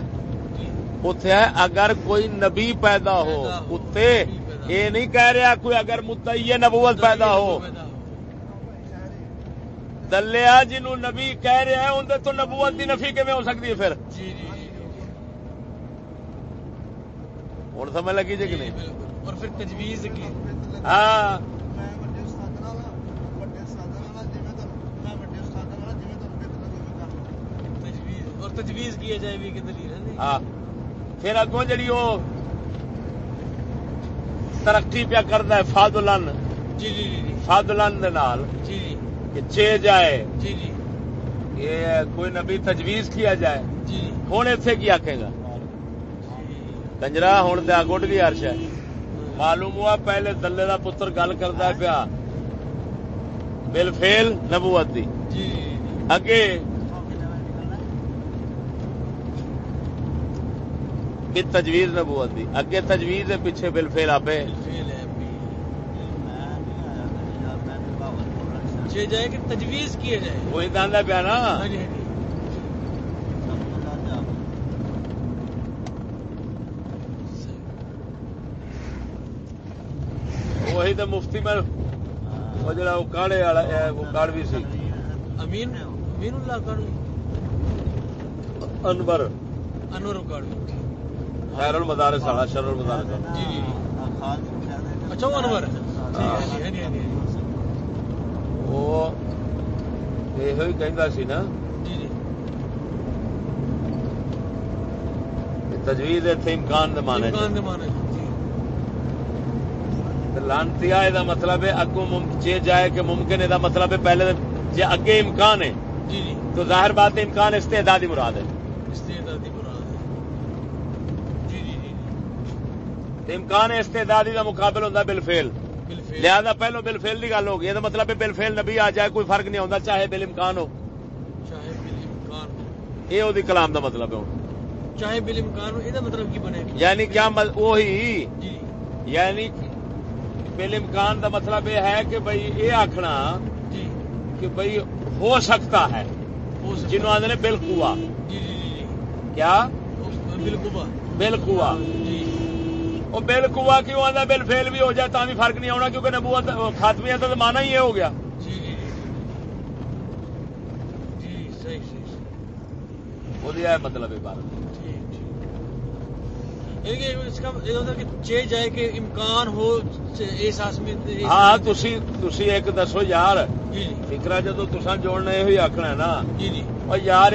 جی۔ ہے اگر کوئی نبی پیدا ہو ہو۔ یہ نہیں کہہ رہا کوئی اگر متعی نبوت پیدا ہو۔ دلیا جنہوں نبی کہہ رہا ہے اندر تو نبوت دی نفی کیویں ہو سکتی ہے پھر؟ جی جی جی ہوں سمجھ لگی جی کہ نہیں؟ اور پھر تجویز کی۔ ہاں۔ اور تجویز کیا جائے بھی کہ دلیل ہے۔ ہاں۔ پھر اگوں جڑی وہ ترقی پیا کرتا ہے فادلن جی جی جی جی۔ فادلن دے نال۔ جی جی۔ کہ چے جائے۔ جی جی۔ یہ کوئی نبی تجویز کیا جائے۔ جی ہوں اتنے کی آکھے گا؟ جی کنجرا ہوں تو گڈ گئی عرش ہے۔ معلوم ہوا پہلے دلے دا پتر گل کرتا پیا۔ بل فیل نبوت دی۔ جی۔ اگے۔ کہ تجویز نبوت دی۔ اگے تجویز ہے پیچھے بل فیل جائے کہ تجویز کیا جائے۔ وہی داندہ پیا نا وہی تو مفتی میں وہ جڑا وہ کاڑے والا ہے، وہ کاڑوی سی۔ امین امین اللہ کاڑوی انور۔ انور کاڑوی خیر المدارس والا شر المدارس جی جی جی۔ اچھا وہ انور۔ جی ہاں جی ہاں جی وہ یہ کہندا سی نا۔ جی جی۔ تجویز اتنے امکان دے مانے امکان دے مانے لانتی یہ مطلب ہے اگوں جے جائے کہ ممکن یہ مطلب ہے پہلے جے اگے امکان ہے۔ جی جی۔ تو ظاہر بات ہے امکان استعدادی مراد ہے۔ استعدادی مراد ہے۔ جی جی جی۔ امکان استعدادی کا مقابل ہوتا بالفیل لہذا پہلو بالفیل کی گل ہوگی یہ مطلب ہے بالفیل نبی آ جائے کوئی فرق نہیں ہوتا چاہے بل امکان ہو۔ چاہے بل امکان ہو۔ یہ وہ کلام کا مطلب ہے۔ چاہے بل امکان ہو یہ مطلب کی بنے یعنی کیا وہی جی۔ یعنی بل امکان کا مطلب یہ ہے کہ بھائی یہ آخنا جی۔ کہ بھائی ہو سکتا ہے۔ جنہوں آدھے بل کوا جی جی کیا؟ بل کوا وہ بل کوا کیوں آتا بل فیل بھی ہو جائے تو بھی فرق نہیں آنا کیونکہ نبوت خاتمی تو مانا ہی یہ ہو گیا۔ وہ مطلب ہے بات ٹھیک ٹھیک یعنی کہ اس کا یہ ہوتا ہے کہ چے جائے کہ امکان ہو احساس میں ہاں تسی تسی ایک دسو یار فکرا جدو تسا جوڑنا یہ آخنا نا جی جی اور یار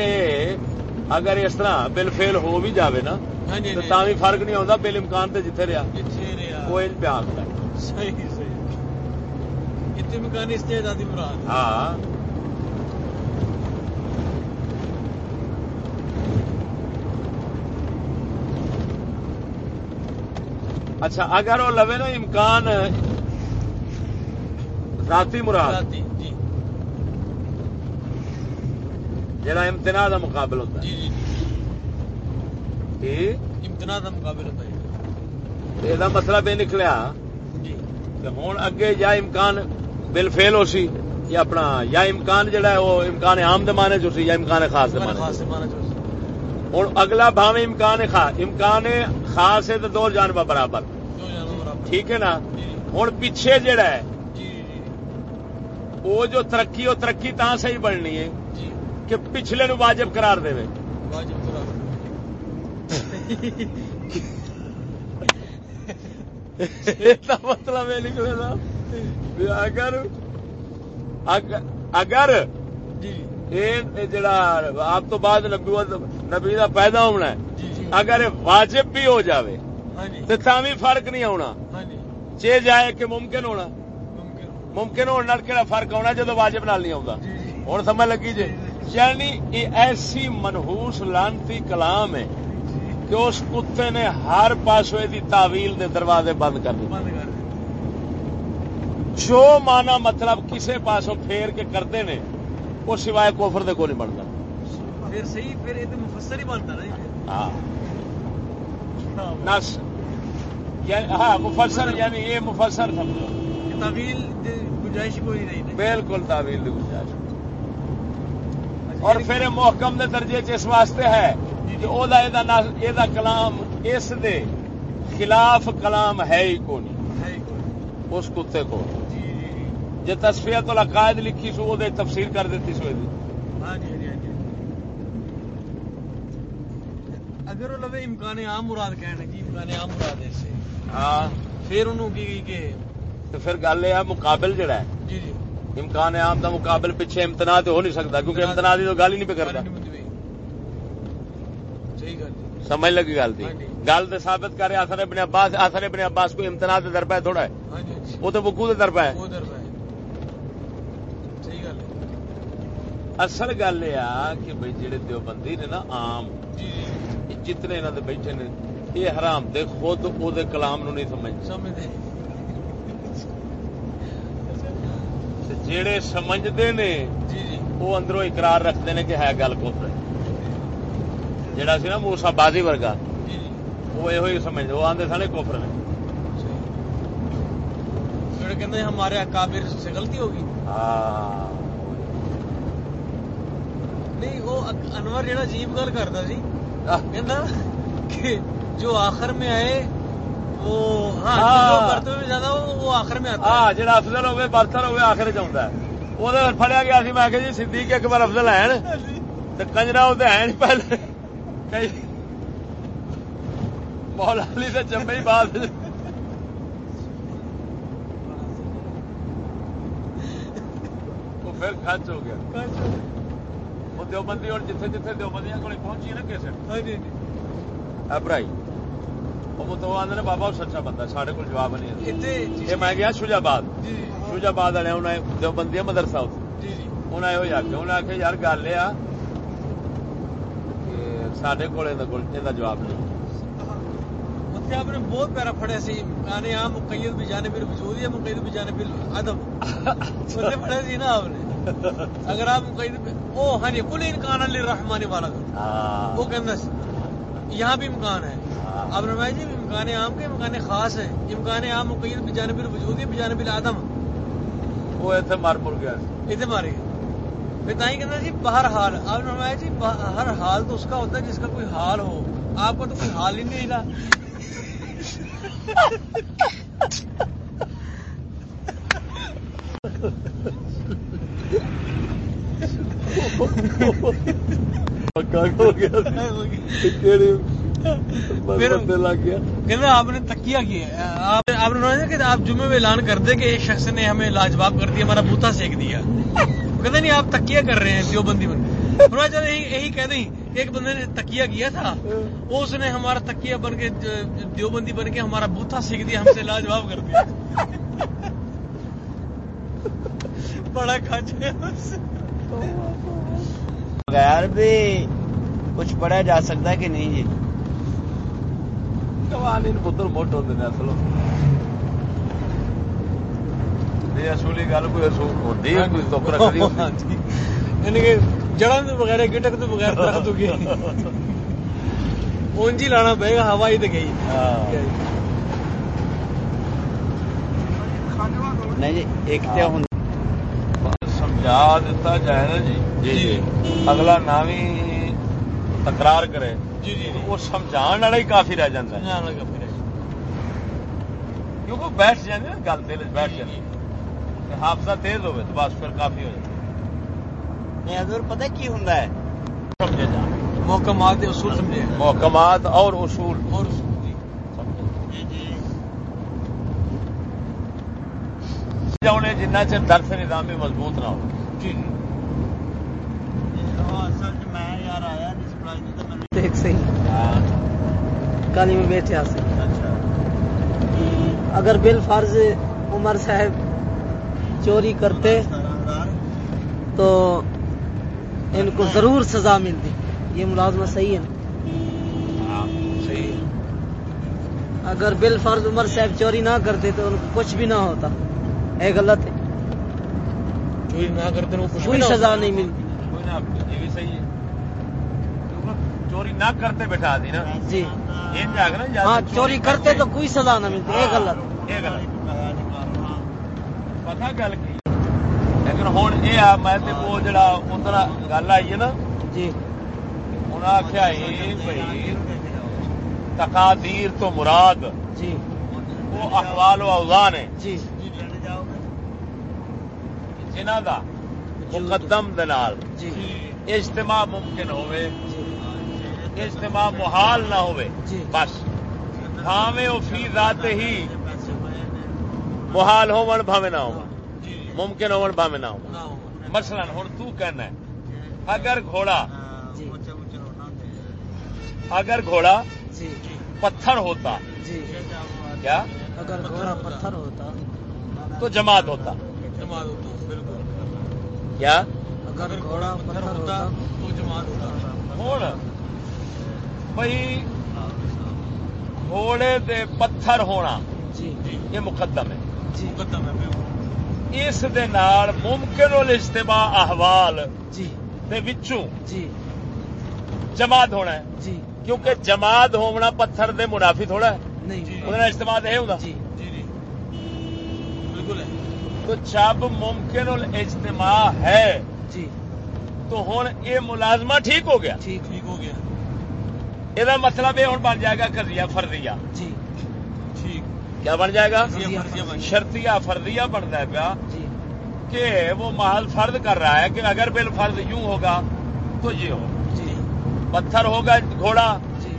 اگر اس طرح بل فیل ہو بھی جاوے نا تو تا بھی فرق نہیں آتا بل امکان تے جتھے رہا جتھے رہا وہ ان پہ آخر ہے صحیح صحیح اتنے مکان استعدادی مراد ہاں اچھا اگر وہ لوے نا امکان ذاتی مراد؟ ذاتی جی۔ جڑا امتناع کا مقابل ہوتا ہے۔ جی جی امتناع کا مقابل ہوتا ہے۔ یہ مطلب یہ نکلیا کہ ہوں اگے یا امکان بل فیل ہو سی یا اپنا یا امکان جڑا ہے وہ امکان عام دمانے چ سی یا امکان خاص دمانے ہوں اگلا بھاوے امکان خاص امکان خاص ہے تو دو جانب برابر۔ ٹھیک ہے نا؟ ہوں پیچھے جڑا ہے۔ جی، جی، جی۔ وہ جو ترقی وہ ترقی تا صحیح بننی ہے کہ پچھلے نو واجب قرار دے مطلب یہ نکلے اگر اگر جڑا آپ تو بعد نبی کا پیدا ہونا ہے۔ اگر واجب بھی ہو جاوے تے فرق نہیں آونا چے جائے کہ ممکن ہونا ممکن ہونے نال فرق آونا جدوں واجب نال نہیں آوندا ہن سمجھ لگی جے یعنی ایسی منہوس لانتی کلام ہے کہ اس کتے نے ہر پاسو دی تعویل دے دروازے بند کر دیے جو مانا مطلب کسے پاسوں پھیر کے کرتے ہیں وہ سوائے کوفر دے کو نہیں بنتا پھر صحیح پھر مفسر ہی بنتا نا ہاں مفسر یعنی یہ مفسر سمجھو طویل گنجائش کوئی نہیں بالکل تعویل دی گنجائش۔ اور پھر یہ محکم دے درجے چ اس واسطے ہے کہ او دا ایدا نس ایدا کلام اس دے خلاف کلام ہے ہی ہی کوئی اس کتے کو۔ جی جی جی۔ تصفیت العقائد لکھی سو او دے تفسیر کر دیتی سو دی ہاں جی ہاں جی جی۔ اگر وہ لوے امکان عام مراد کہنا جی امکان عام مراد ہے ہاں پھر انہوں کی کہ تو پھر گل یہ ہے مقابل جڑا ہے۔ جی جی۔ امکان عام دا مقابل پیچھے امتناع تو ہو نہیں سکتا کیونکہ امتناع دی تو گل ہی نہیں پہ جی سمجھ لگی گل دی؟ ہاں جی۔ گل تو ثابت کرے اثر ابن عباس اثر ابن عباس امتناع دے در پہ تھوڑا ہے۔ ہاں جی وہ تو وقوع دے ہے۔ ہے۔ ہے۔ اصل گل یہ کہ بھائی جڑے دیوبندی نے نا عام جی جی۔ یہ جتنے دے بیٹھے نے یہ حرام۔ دے خود او دے کلام نو نہیں سمجھ تے جڑے سمجھتے نے جی جی۔ وہ اندروں اقرار رکھتے نے کہ ہے گل کفر۔ جڑا سی نا موسا بازی ورگا جی جی۔ وہ یہ سمجھتے وہ آندے سنے کفر نے۔ کہتے ہیں ہمارے اکابر سے غلطی ہوگی ہاں۔ نہیں وہ انور جڑا عجیب گل کرتا سی کہندا کہ جو آخر میں آئے وہ ہاں ہاں۔ جو مرتبے میں زیادہ وہ وہ آخر میں آتا ہاں جڑا افضل ہوے برتر ہوے آخر چ آਉਂਦਾ وہ فڑیا گیا سی میں کہ جی صدیق اکبر افضل ہیں۔ تے کنجرا وہ ہیں پہلے۔ کئی مولا علی تے جمے ہی بعد۔ وہ پھر خرچ ہو گیا۔ ہے وہ دیوبندی اور جتھے جتھے دیوبندیاں کول پہنچی نا کیسے ہاں جی جی وہ آدھے بابا سچا بندہ سارے کو جواب نہیں ہے۔ میں گیا شجاباد۔ جی جی۔ شجاباد والے انہیں دیوبندی مدرسہ جی جی۔ انہیں یہ آخیا انہیں آخیا یار گل یہ سڈے یہ جواب نہیں۔ اتنے آپ نے بہت پیارا پڑھیا سی۔ آنے عام مقید بھی جانے پھر وجود یا مقید بھی جانے پھر ادب اتنے سی نا آپ نے۔ اگر آپ مقید او ہاں جی کل انکان علی رحمانی والا وہ کہنا سی۔ یہاں بھی امکان ہے۔ نے بھائی جی امکان عام کے امکان خاص ہے امکان عام مقید بھی جانے پھر وجود یا جانے پھر آدم وہ اتنے مر مر گیا۔ اتنے مارے تھی کہنا جی بہر حال نے فرمایا جی ہر حال تو اس کا ہوتا ہے جس کا کوئی حال ہو۔ آپ کا تو کوئی حال ہی نہیں رہا ہو آپ نے تکیہ کیا۔ آپ نے کہ آپ جمعے میں اعلان کر دیں کہ ایک شخص نے ہمیں لاجواب کر دیا ہمارا بوتا سیک دیا۔ کہتے نہیں آپ تکیہ کر رہے ہیں دیوبندی بن۔ فرمایا چلو یہی کہہ دیں ایک بندے نے تکیہ کیا تھا اس نے ہمارا تکیہ بن کے دیوبندی بن کے ہمارا بوتا سیک دیا ہم سے لاجواب کر دیا۔ بڑا بس۔ بغیر بھی کچھ پڑھا جا سکتا ہے کہ نہیں جی؟ پتر موٹ ہوتے ہیں اصل یہ اصولی گل کوئی اصول ہوتی ہے کوئی رکھنی ہوتی یعنی کہ جڑاں تو بغیر گٹک تو بغیر درخت ہو گئی۔ اونج ہی لانا پئے گا ہوا ہی تو گئی۔ نہیں جی ایک تو ہوں سمجھا دیتا جائے نا جی۔ جی, جی۔, جی، اگلا نہ تکرار کرے۔ جی جی, جی۔ وہ سمجھا ہی کافی رہ جاتا ہے۔ کیونکہ بیٹھ جانے نا گل دل بیٹھ جاتی حادثہ تیز ہوئے تو بس پھر کافی ہو جائے نہیں حضور پتہ کی ہوں سمجھے جا۔ محکمات اصول سمجھے۔ محکمات اور اصول۔ اور اصول جی جی۔ جاؤنے جنہ چر درس نظامی مضبوط نہ ہو۔ کالی میں بیٹھے اگر بل فرض عمر صاحب چوری کرتے تو ان کو ضرور سزا ملتی۔ یہ ملازمہ صحیح ہے نا؟ صحیح اگر بل فرض عمر صاحب چوری نہ کرتے تو ان کو کچھ بھی نہ ہوتا۔ ہے غلط ہے۔ چوری نہ کرتے کوئی سزا نہیں ملتی۔ کوئی نہ یہ صحیح ہے۔ چوری نہ کرتے بٹھا دی نا۔ جی۔ ہاں چوری کرتے تو کوئی سزا نہ ملتی یہ غلط۔ یہ غلط۔ پتا گل کی؟ لیکن ہوں یہ آ میں تے وہ جڑا ادھر گل آئی ہے نا۔ جی۔ انہیں آخیا بھائی تقادیر تو مراد جی۔ وہ احوال و اوزان ہے جی۔ جنہ دا مقدم دے نال۔ جی۔ اجتماع ممکن ہوئے۔ جی۔ اجتماع محال نہ ہوئے۔ جی۔ بس۔ بھاوے وہ فی ذات ہی محال ہون بھاوے نہ ہو ممکن ہون بھاوے نہ ہو نہ ہو مثلا ہوں تو کہنا ہے اگر گھوڑا جی۔ اگر گھوڑا جی۔ پتھر ہوتا جی۔ کیا؟ اگر گھوڑا پتھر ہوتا۔ تو جماعت ہوتا۔ جماعت ہوتا بالکل۔ کیا؟ اگر گھوڑا پتھر ہوتا تو جماعت ہوتا۔ ہوں بھائی گھوڑے دے پتھر ہونا جی۔ یہ مقدم ہے۔ جی۔ مقدم ہے اس دے نال ممکن الاجتماع احوال جی۔ دے وچوں جی۔ جماعت ہونا ہے۔ جی۔ کیونکہ جماعت ہونا پتھر دے منافی تھوڑا ہے۔ نہیں۔ اجتماع نہیں ہوتا جی جی جی بالکل ہے تو جب ممکن الاجتماع ہے جی۔ تو ہوں یہ ملازمہ ٹھیک ہو گیا؟ ٹھیک۔ ٹھیک ہو گیا۔ یہ مطلب یہ ہوں بن جائے گا قضیہ فردیہ۔ جی۔ ٹھیک۔ کیا بن جائے گا؟ فرضیہ۔ شرطیہ فردیہ بنتا ہے پیا۔ جی۔ کہ وہ محل فرد کر رہا ہے کہ اگر بل فرض یوں ہوگا تو یہ ہو۔ جی۔ پتھر ہوگا گھوڑا۔ جی۔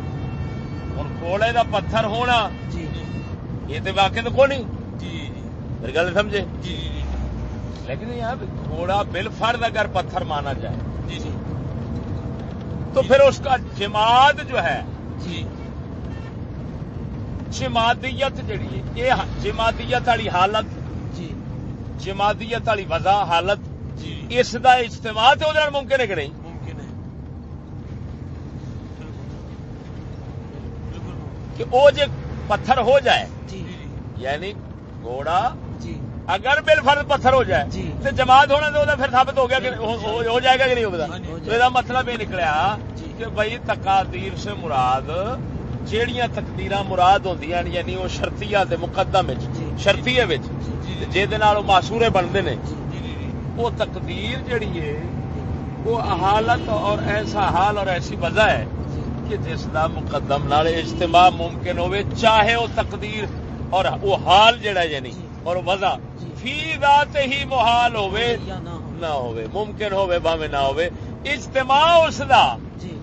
اور گھوڑے کا پتھر ہونا۔ جی۔ یہ تو واقع تو کون نہیں جی جی میری گل سمجھے؟ جی جی لیکن یار گھوڑا بل فرد اگر پتھر مانا جائے۔ جی جی۔ تو پھر اس کا جماعت جو ہے جی۔ جماعتیت جڑی ہے یہ جماعتیت والی حالت جی۔ جماعتیت والی وضع حالت جی۔ اس دا اجتماع تو وہ ممکن ہے کہ نہیں؟ ممکن ہے۔ کہ وہ جو پتھر ہو جائے جی۔ یعنی گھوڑا جی اگر بل فرض پتھر ہو جائے جی۔ تو جماعت ہونا تو پھر ثابت ہو گیا کہ ہو- جائے گا کہ نہیں ہوگا ہاں جی۔ تو یہ مطلب یہ نکلیا جی۔ کہ بھائی تقادیر سے مراد جیڑیاں تقدیر مراد ہوندیاں یعنی وہ شرطیہ دے مقدم۔ شرطیے وہ معصورے بنتے جی وہ تقدیر جڑی ہے وہ حالت اور ایسا حال اور ایسی وجہ ہے کہ جس دا مقدم نال اجتماع ممکن ہوئے چاہے وہ تقدیر اور وہ حال جڑا یعنی۔ اور جی۔ فی ذات ہی محال ہوئے یا نہ ہو نہ ہوئے ممکن ہوئے باوے نہ ہوئے۔ اجتماع اس دا جی۔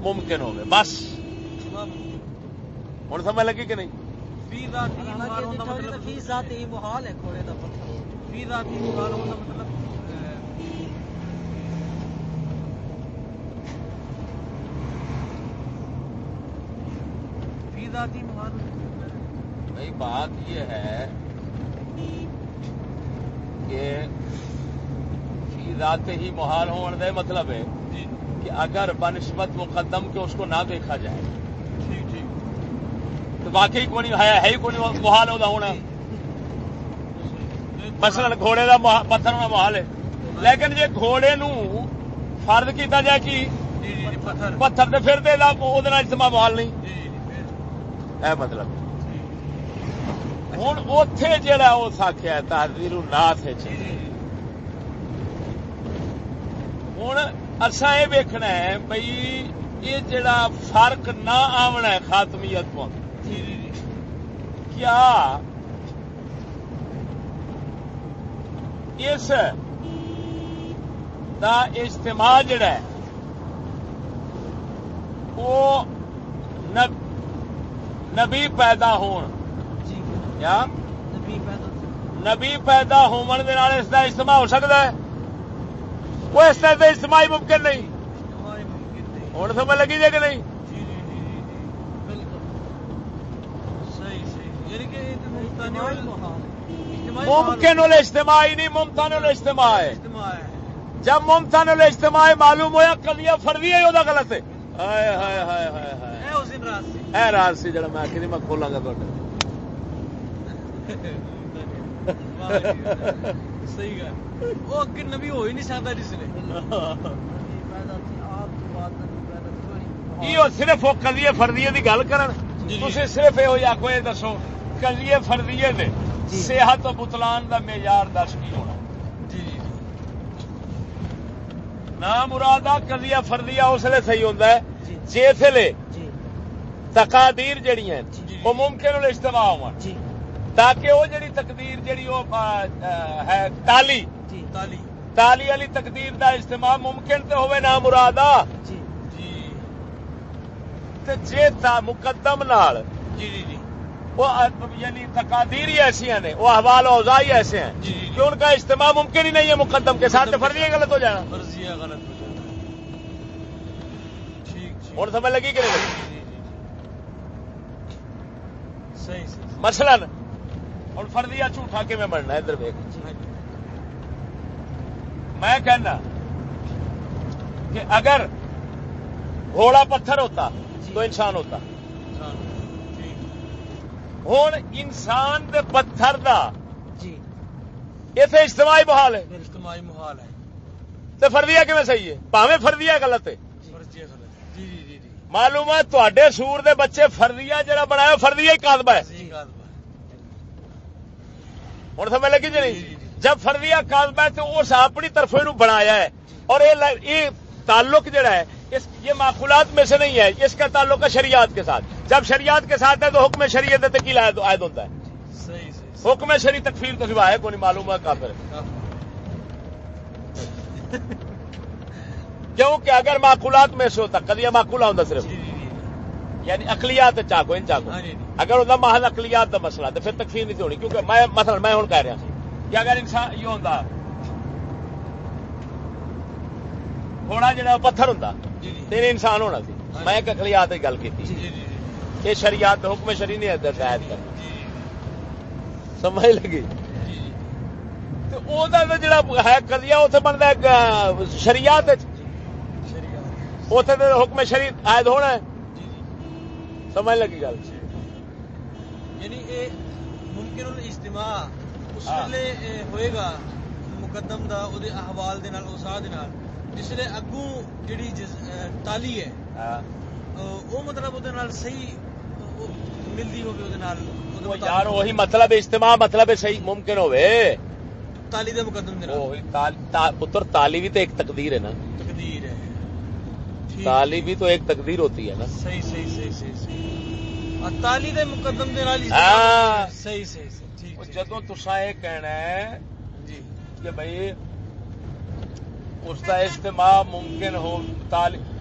ممکن ہوئے بس۔ ہوں سمجھ لگی کہ نہیں؟ فی ذاتی محال ہونا مطلب فی ذات ہی محال ہے کا پتھر۔ فی ذاتی محال ہونا مطلب فی محال۔ بھائی بات یہ ہے کہ ذات ہی محال ہونے کا مطلب ہے جی۔ کہ اگر بنسبت مقدم کے اس کو نہ دیکھا جائے۔ ٹھیک ٹھیک تو واقعی کو نہیں ہے ہے ہی کو نہیں محال ہوتا ہونا۔ مثلا گھوڑے کا پتھر ہونا محال ہے۔ لیکن جی گھوڑے نو فرد کیتا جائے کہ جی جی جی پتھر۔ تو پھر دے دا وہ اجتماع محال نہیں۔ جی جی اے مطلب۔ ہوں اتے جڑا اس آخیا تحریر ناس ہوں اصا یہ ویکنا ہے بھائی یہ جڑا فرق نہ آنا ہے خاتمیت کو کیا اس دا اجتماع جڑا ہے وہ نبی پیدا ہون جی یا نبی پیدا ہون دے نال اس دا اجتماع ہو سکتا ہے؟ وہ اس طرح سے اجتماع ہی ممکن نہیں۔ نہیں ہوں سمجھ لگی جائے کہ نہیں؟ جی کہ اجتماعی ممکن محال- الاجتماع ہی نہیں ممتن الاجتماع ہے۔ جب ممتن الاجتماع معلوم ہوا قضیہ فرضی ہے وہ غلط ہے۔ ہائے ہائے ہائے ہائے ہائے۔ اے راز سی۔ جڑا میں آخری میں کھولاں گا جی، صحیح گل۔ وہ اگے نبی ہو ہی نہیں سکتا جس نے۔ صرف وہ قضیے فرضیے کی گل کرن۔ جی، جی۔ صرف یہ آخو یہ دسو قضیے فرضیے دے۔ جی۔ صحت و بطلان دا معیار دس کی ہونا۔ نہ مرادہ قضیہ فرضیہ اس لیے صحیح ہوتا ہے۔ جی۔ جسے جی۔ تقادیر جی۔ وہ ممکن الاجتماع ہون۔ جی۔ تاکہ وہ جڑی تقدیر جڑی وہ ہے تالی۔ جی تالی۔ والی تقدیر دا اجتماع ممکن تے ہوئے نہ مرادہ جی۔ جی۔ تے جے تا مقدم نال جی جی جی۔ وہ یعنی تقادیر ہی ایسی ہیں وہ احوال و اوضاع ہی ایسے ہیں۔ جی، جی،۔ کہ ان کا اجتماع ممکن ہی نہیں ہے مقدم کے ساتھ تو مقدم کے فرضی غلط ہو جانا۔ فرضیہ غلط ہو جاتا ہے ٹھیک۔ ہوں سمجھ لگی کہ نہیں۔ صحیح صحیح۔ مثلا ہوں۔ فرضیہ جھوٹا کیون بننا ادھر ویک ہاں جی۔ میں کہنا کہ اگر گھوڑا پتھر ہوتا جی۔ تو انسان ہوتا۔ ہوں انسان دے پتھر دا جی۔ اتنے اجتماعی بحال ہے۔ اجتماعی محال ہے۔ تو فردیا کیون صحیح ہے؟ پاوے فردیا غلط ہے۔ جی۔ جی جی جی معلوم ہے تے سور دے بچے فردیا جڑا بنایا فردیا ہی کادبا ہے۔ ہوں سمجھ لگی جی نہیں۔ جب فردیا کادبا ہے تو اس اپنی طرف بنایا ہے اور یہ تعلق جڑا ہے اس یہ معقولات میں سے نہیں ہے اس کا تعلق ہے شریعت کے ساتھ جب شریعت کے ساتھ ہے تو حکم شریعت تکیل عائد ہوتا ہے حکم شریع تکفیر تو سوا ہے کوئی نہیں معلوم ہے کافر ہے کیونکہ اگر معقولات میں سے ہوتا کدی معقولہ ہوتا صرف یعنی اقلیات چاہو ان چاہو ہاں جی جی۔ اگر ہوتا محل اقلیات کا مسئلہ تو پھر تکفیر نہیں ہونی کیونکہ میں مثلا میں ہوں کہہ رہا کہ اگر انسان یہ ہوتا گھوڑا جڑا وہ پتھر ہوتا جی تین انسان ہونا سی۔ میں ایک اقلیات کی گل کی یہ شریعت حکم شری نہیں ہے شاید کر سمجھ لگی؟ جڑا ہے قضیہ اتنے بنتا شریعت اتنے حکم شری عائد ہونا ہے۔ سمجھ لگی گل۔ یعنی یہ ممکن الاجتماع اس ہاں۔ ویلے اے ہوئے گا مقدم دا او دے احوال دے نال اوسا دے نال۔ جس لے اگوں جڑی تالی ہے او- او مطلب او دے نال صحیح ملدی ہوے او دے نال یار وہی مطلب اجتماع مطلب صحیح ممکن ہوئے۔ تالی دے مقدم دے نال۔ وہی تال- تا- پتر تالی بھی تو ایک تقدیر ہے نا۔ تقدیر ہے۔ تالی بھی تو ایک تقدیر ہوتی ہے نا۔ صحیح صحیح صحیح صحیح صحیح۔ اور تالی دے مقدم دے نال ہاں۔ صحیح صحیح ٹھیک جدو تسا یہ کہنا ہے جی۔ کہ بھائی اس کا اجتماع ممکن ہو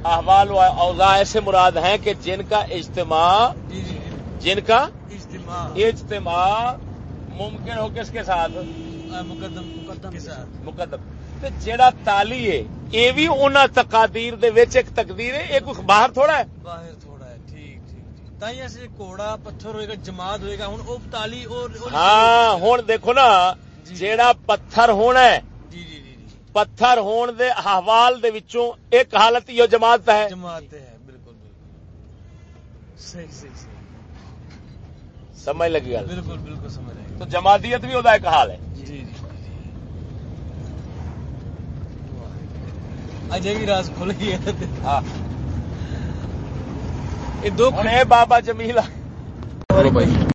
احوال و اوضاع ایسے مراد ہیں کہ جن کا اجتماع جی جی جی۔ جن کا اجتماع۔ اجتماع ممکن ہو کس کے ساتھ؟ مقدم مقدم کے ساتھ۔ مقدم۔ تے جیڑا تالی ہے یہ بھی انہاں تقادیر دے وچ ایک تقدیر ہے یہ کوئی باہر تھوڑا ہے؟ باہر تھوڑا ہے ٹھیک ٹھیک تائیں ایسے کوڑا پتھر ہوئے گا جماعت ہوئے گا ہن او تالی اور ہاں ہن دیکھو نا جی۔ جیڑا پتھر ہونا ہے جی جی جی جی۔ پتھر ہون دے احوال دے وچوں ایک حالت یہ جماعت ہے؟ جماعت ہے بالکل بالکل۔ صحیح صحیح صحیح۔ سمجھ لگی گل؟ بالکل بالکل سمجھ تو جماعتیت بھی ہوتا ایک حال ہے۔ جی جی۔ جی اج بھی راز کھل گیا ہاں۔ یہ دو بابا جمیلا بھائی۔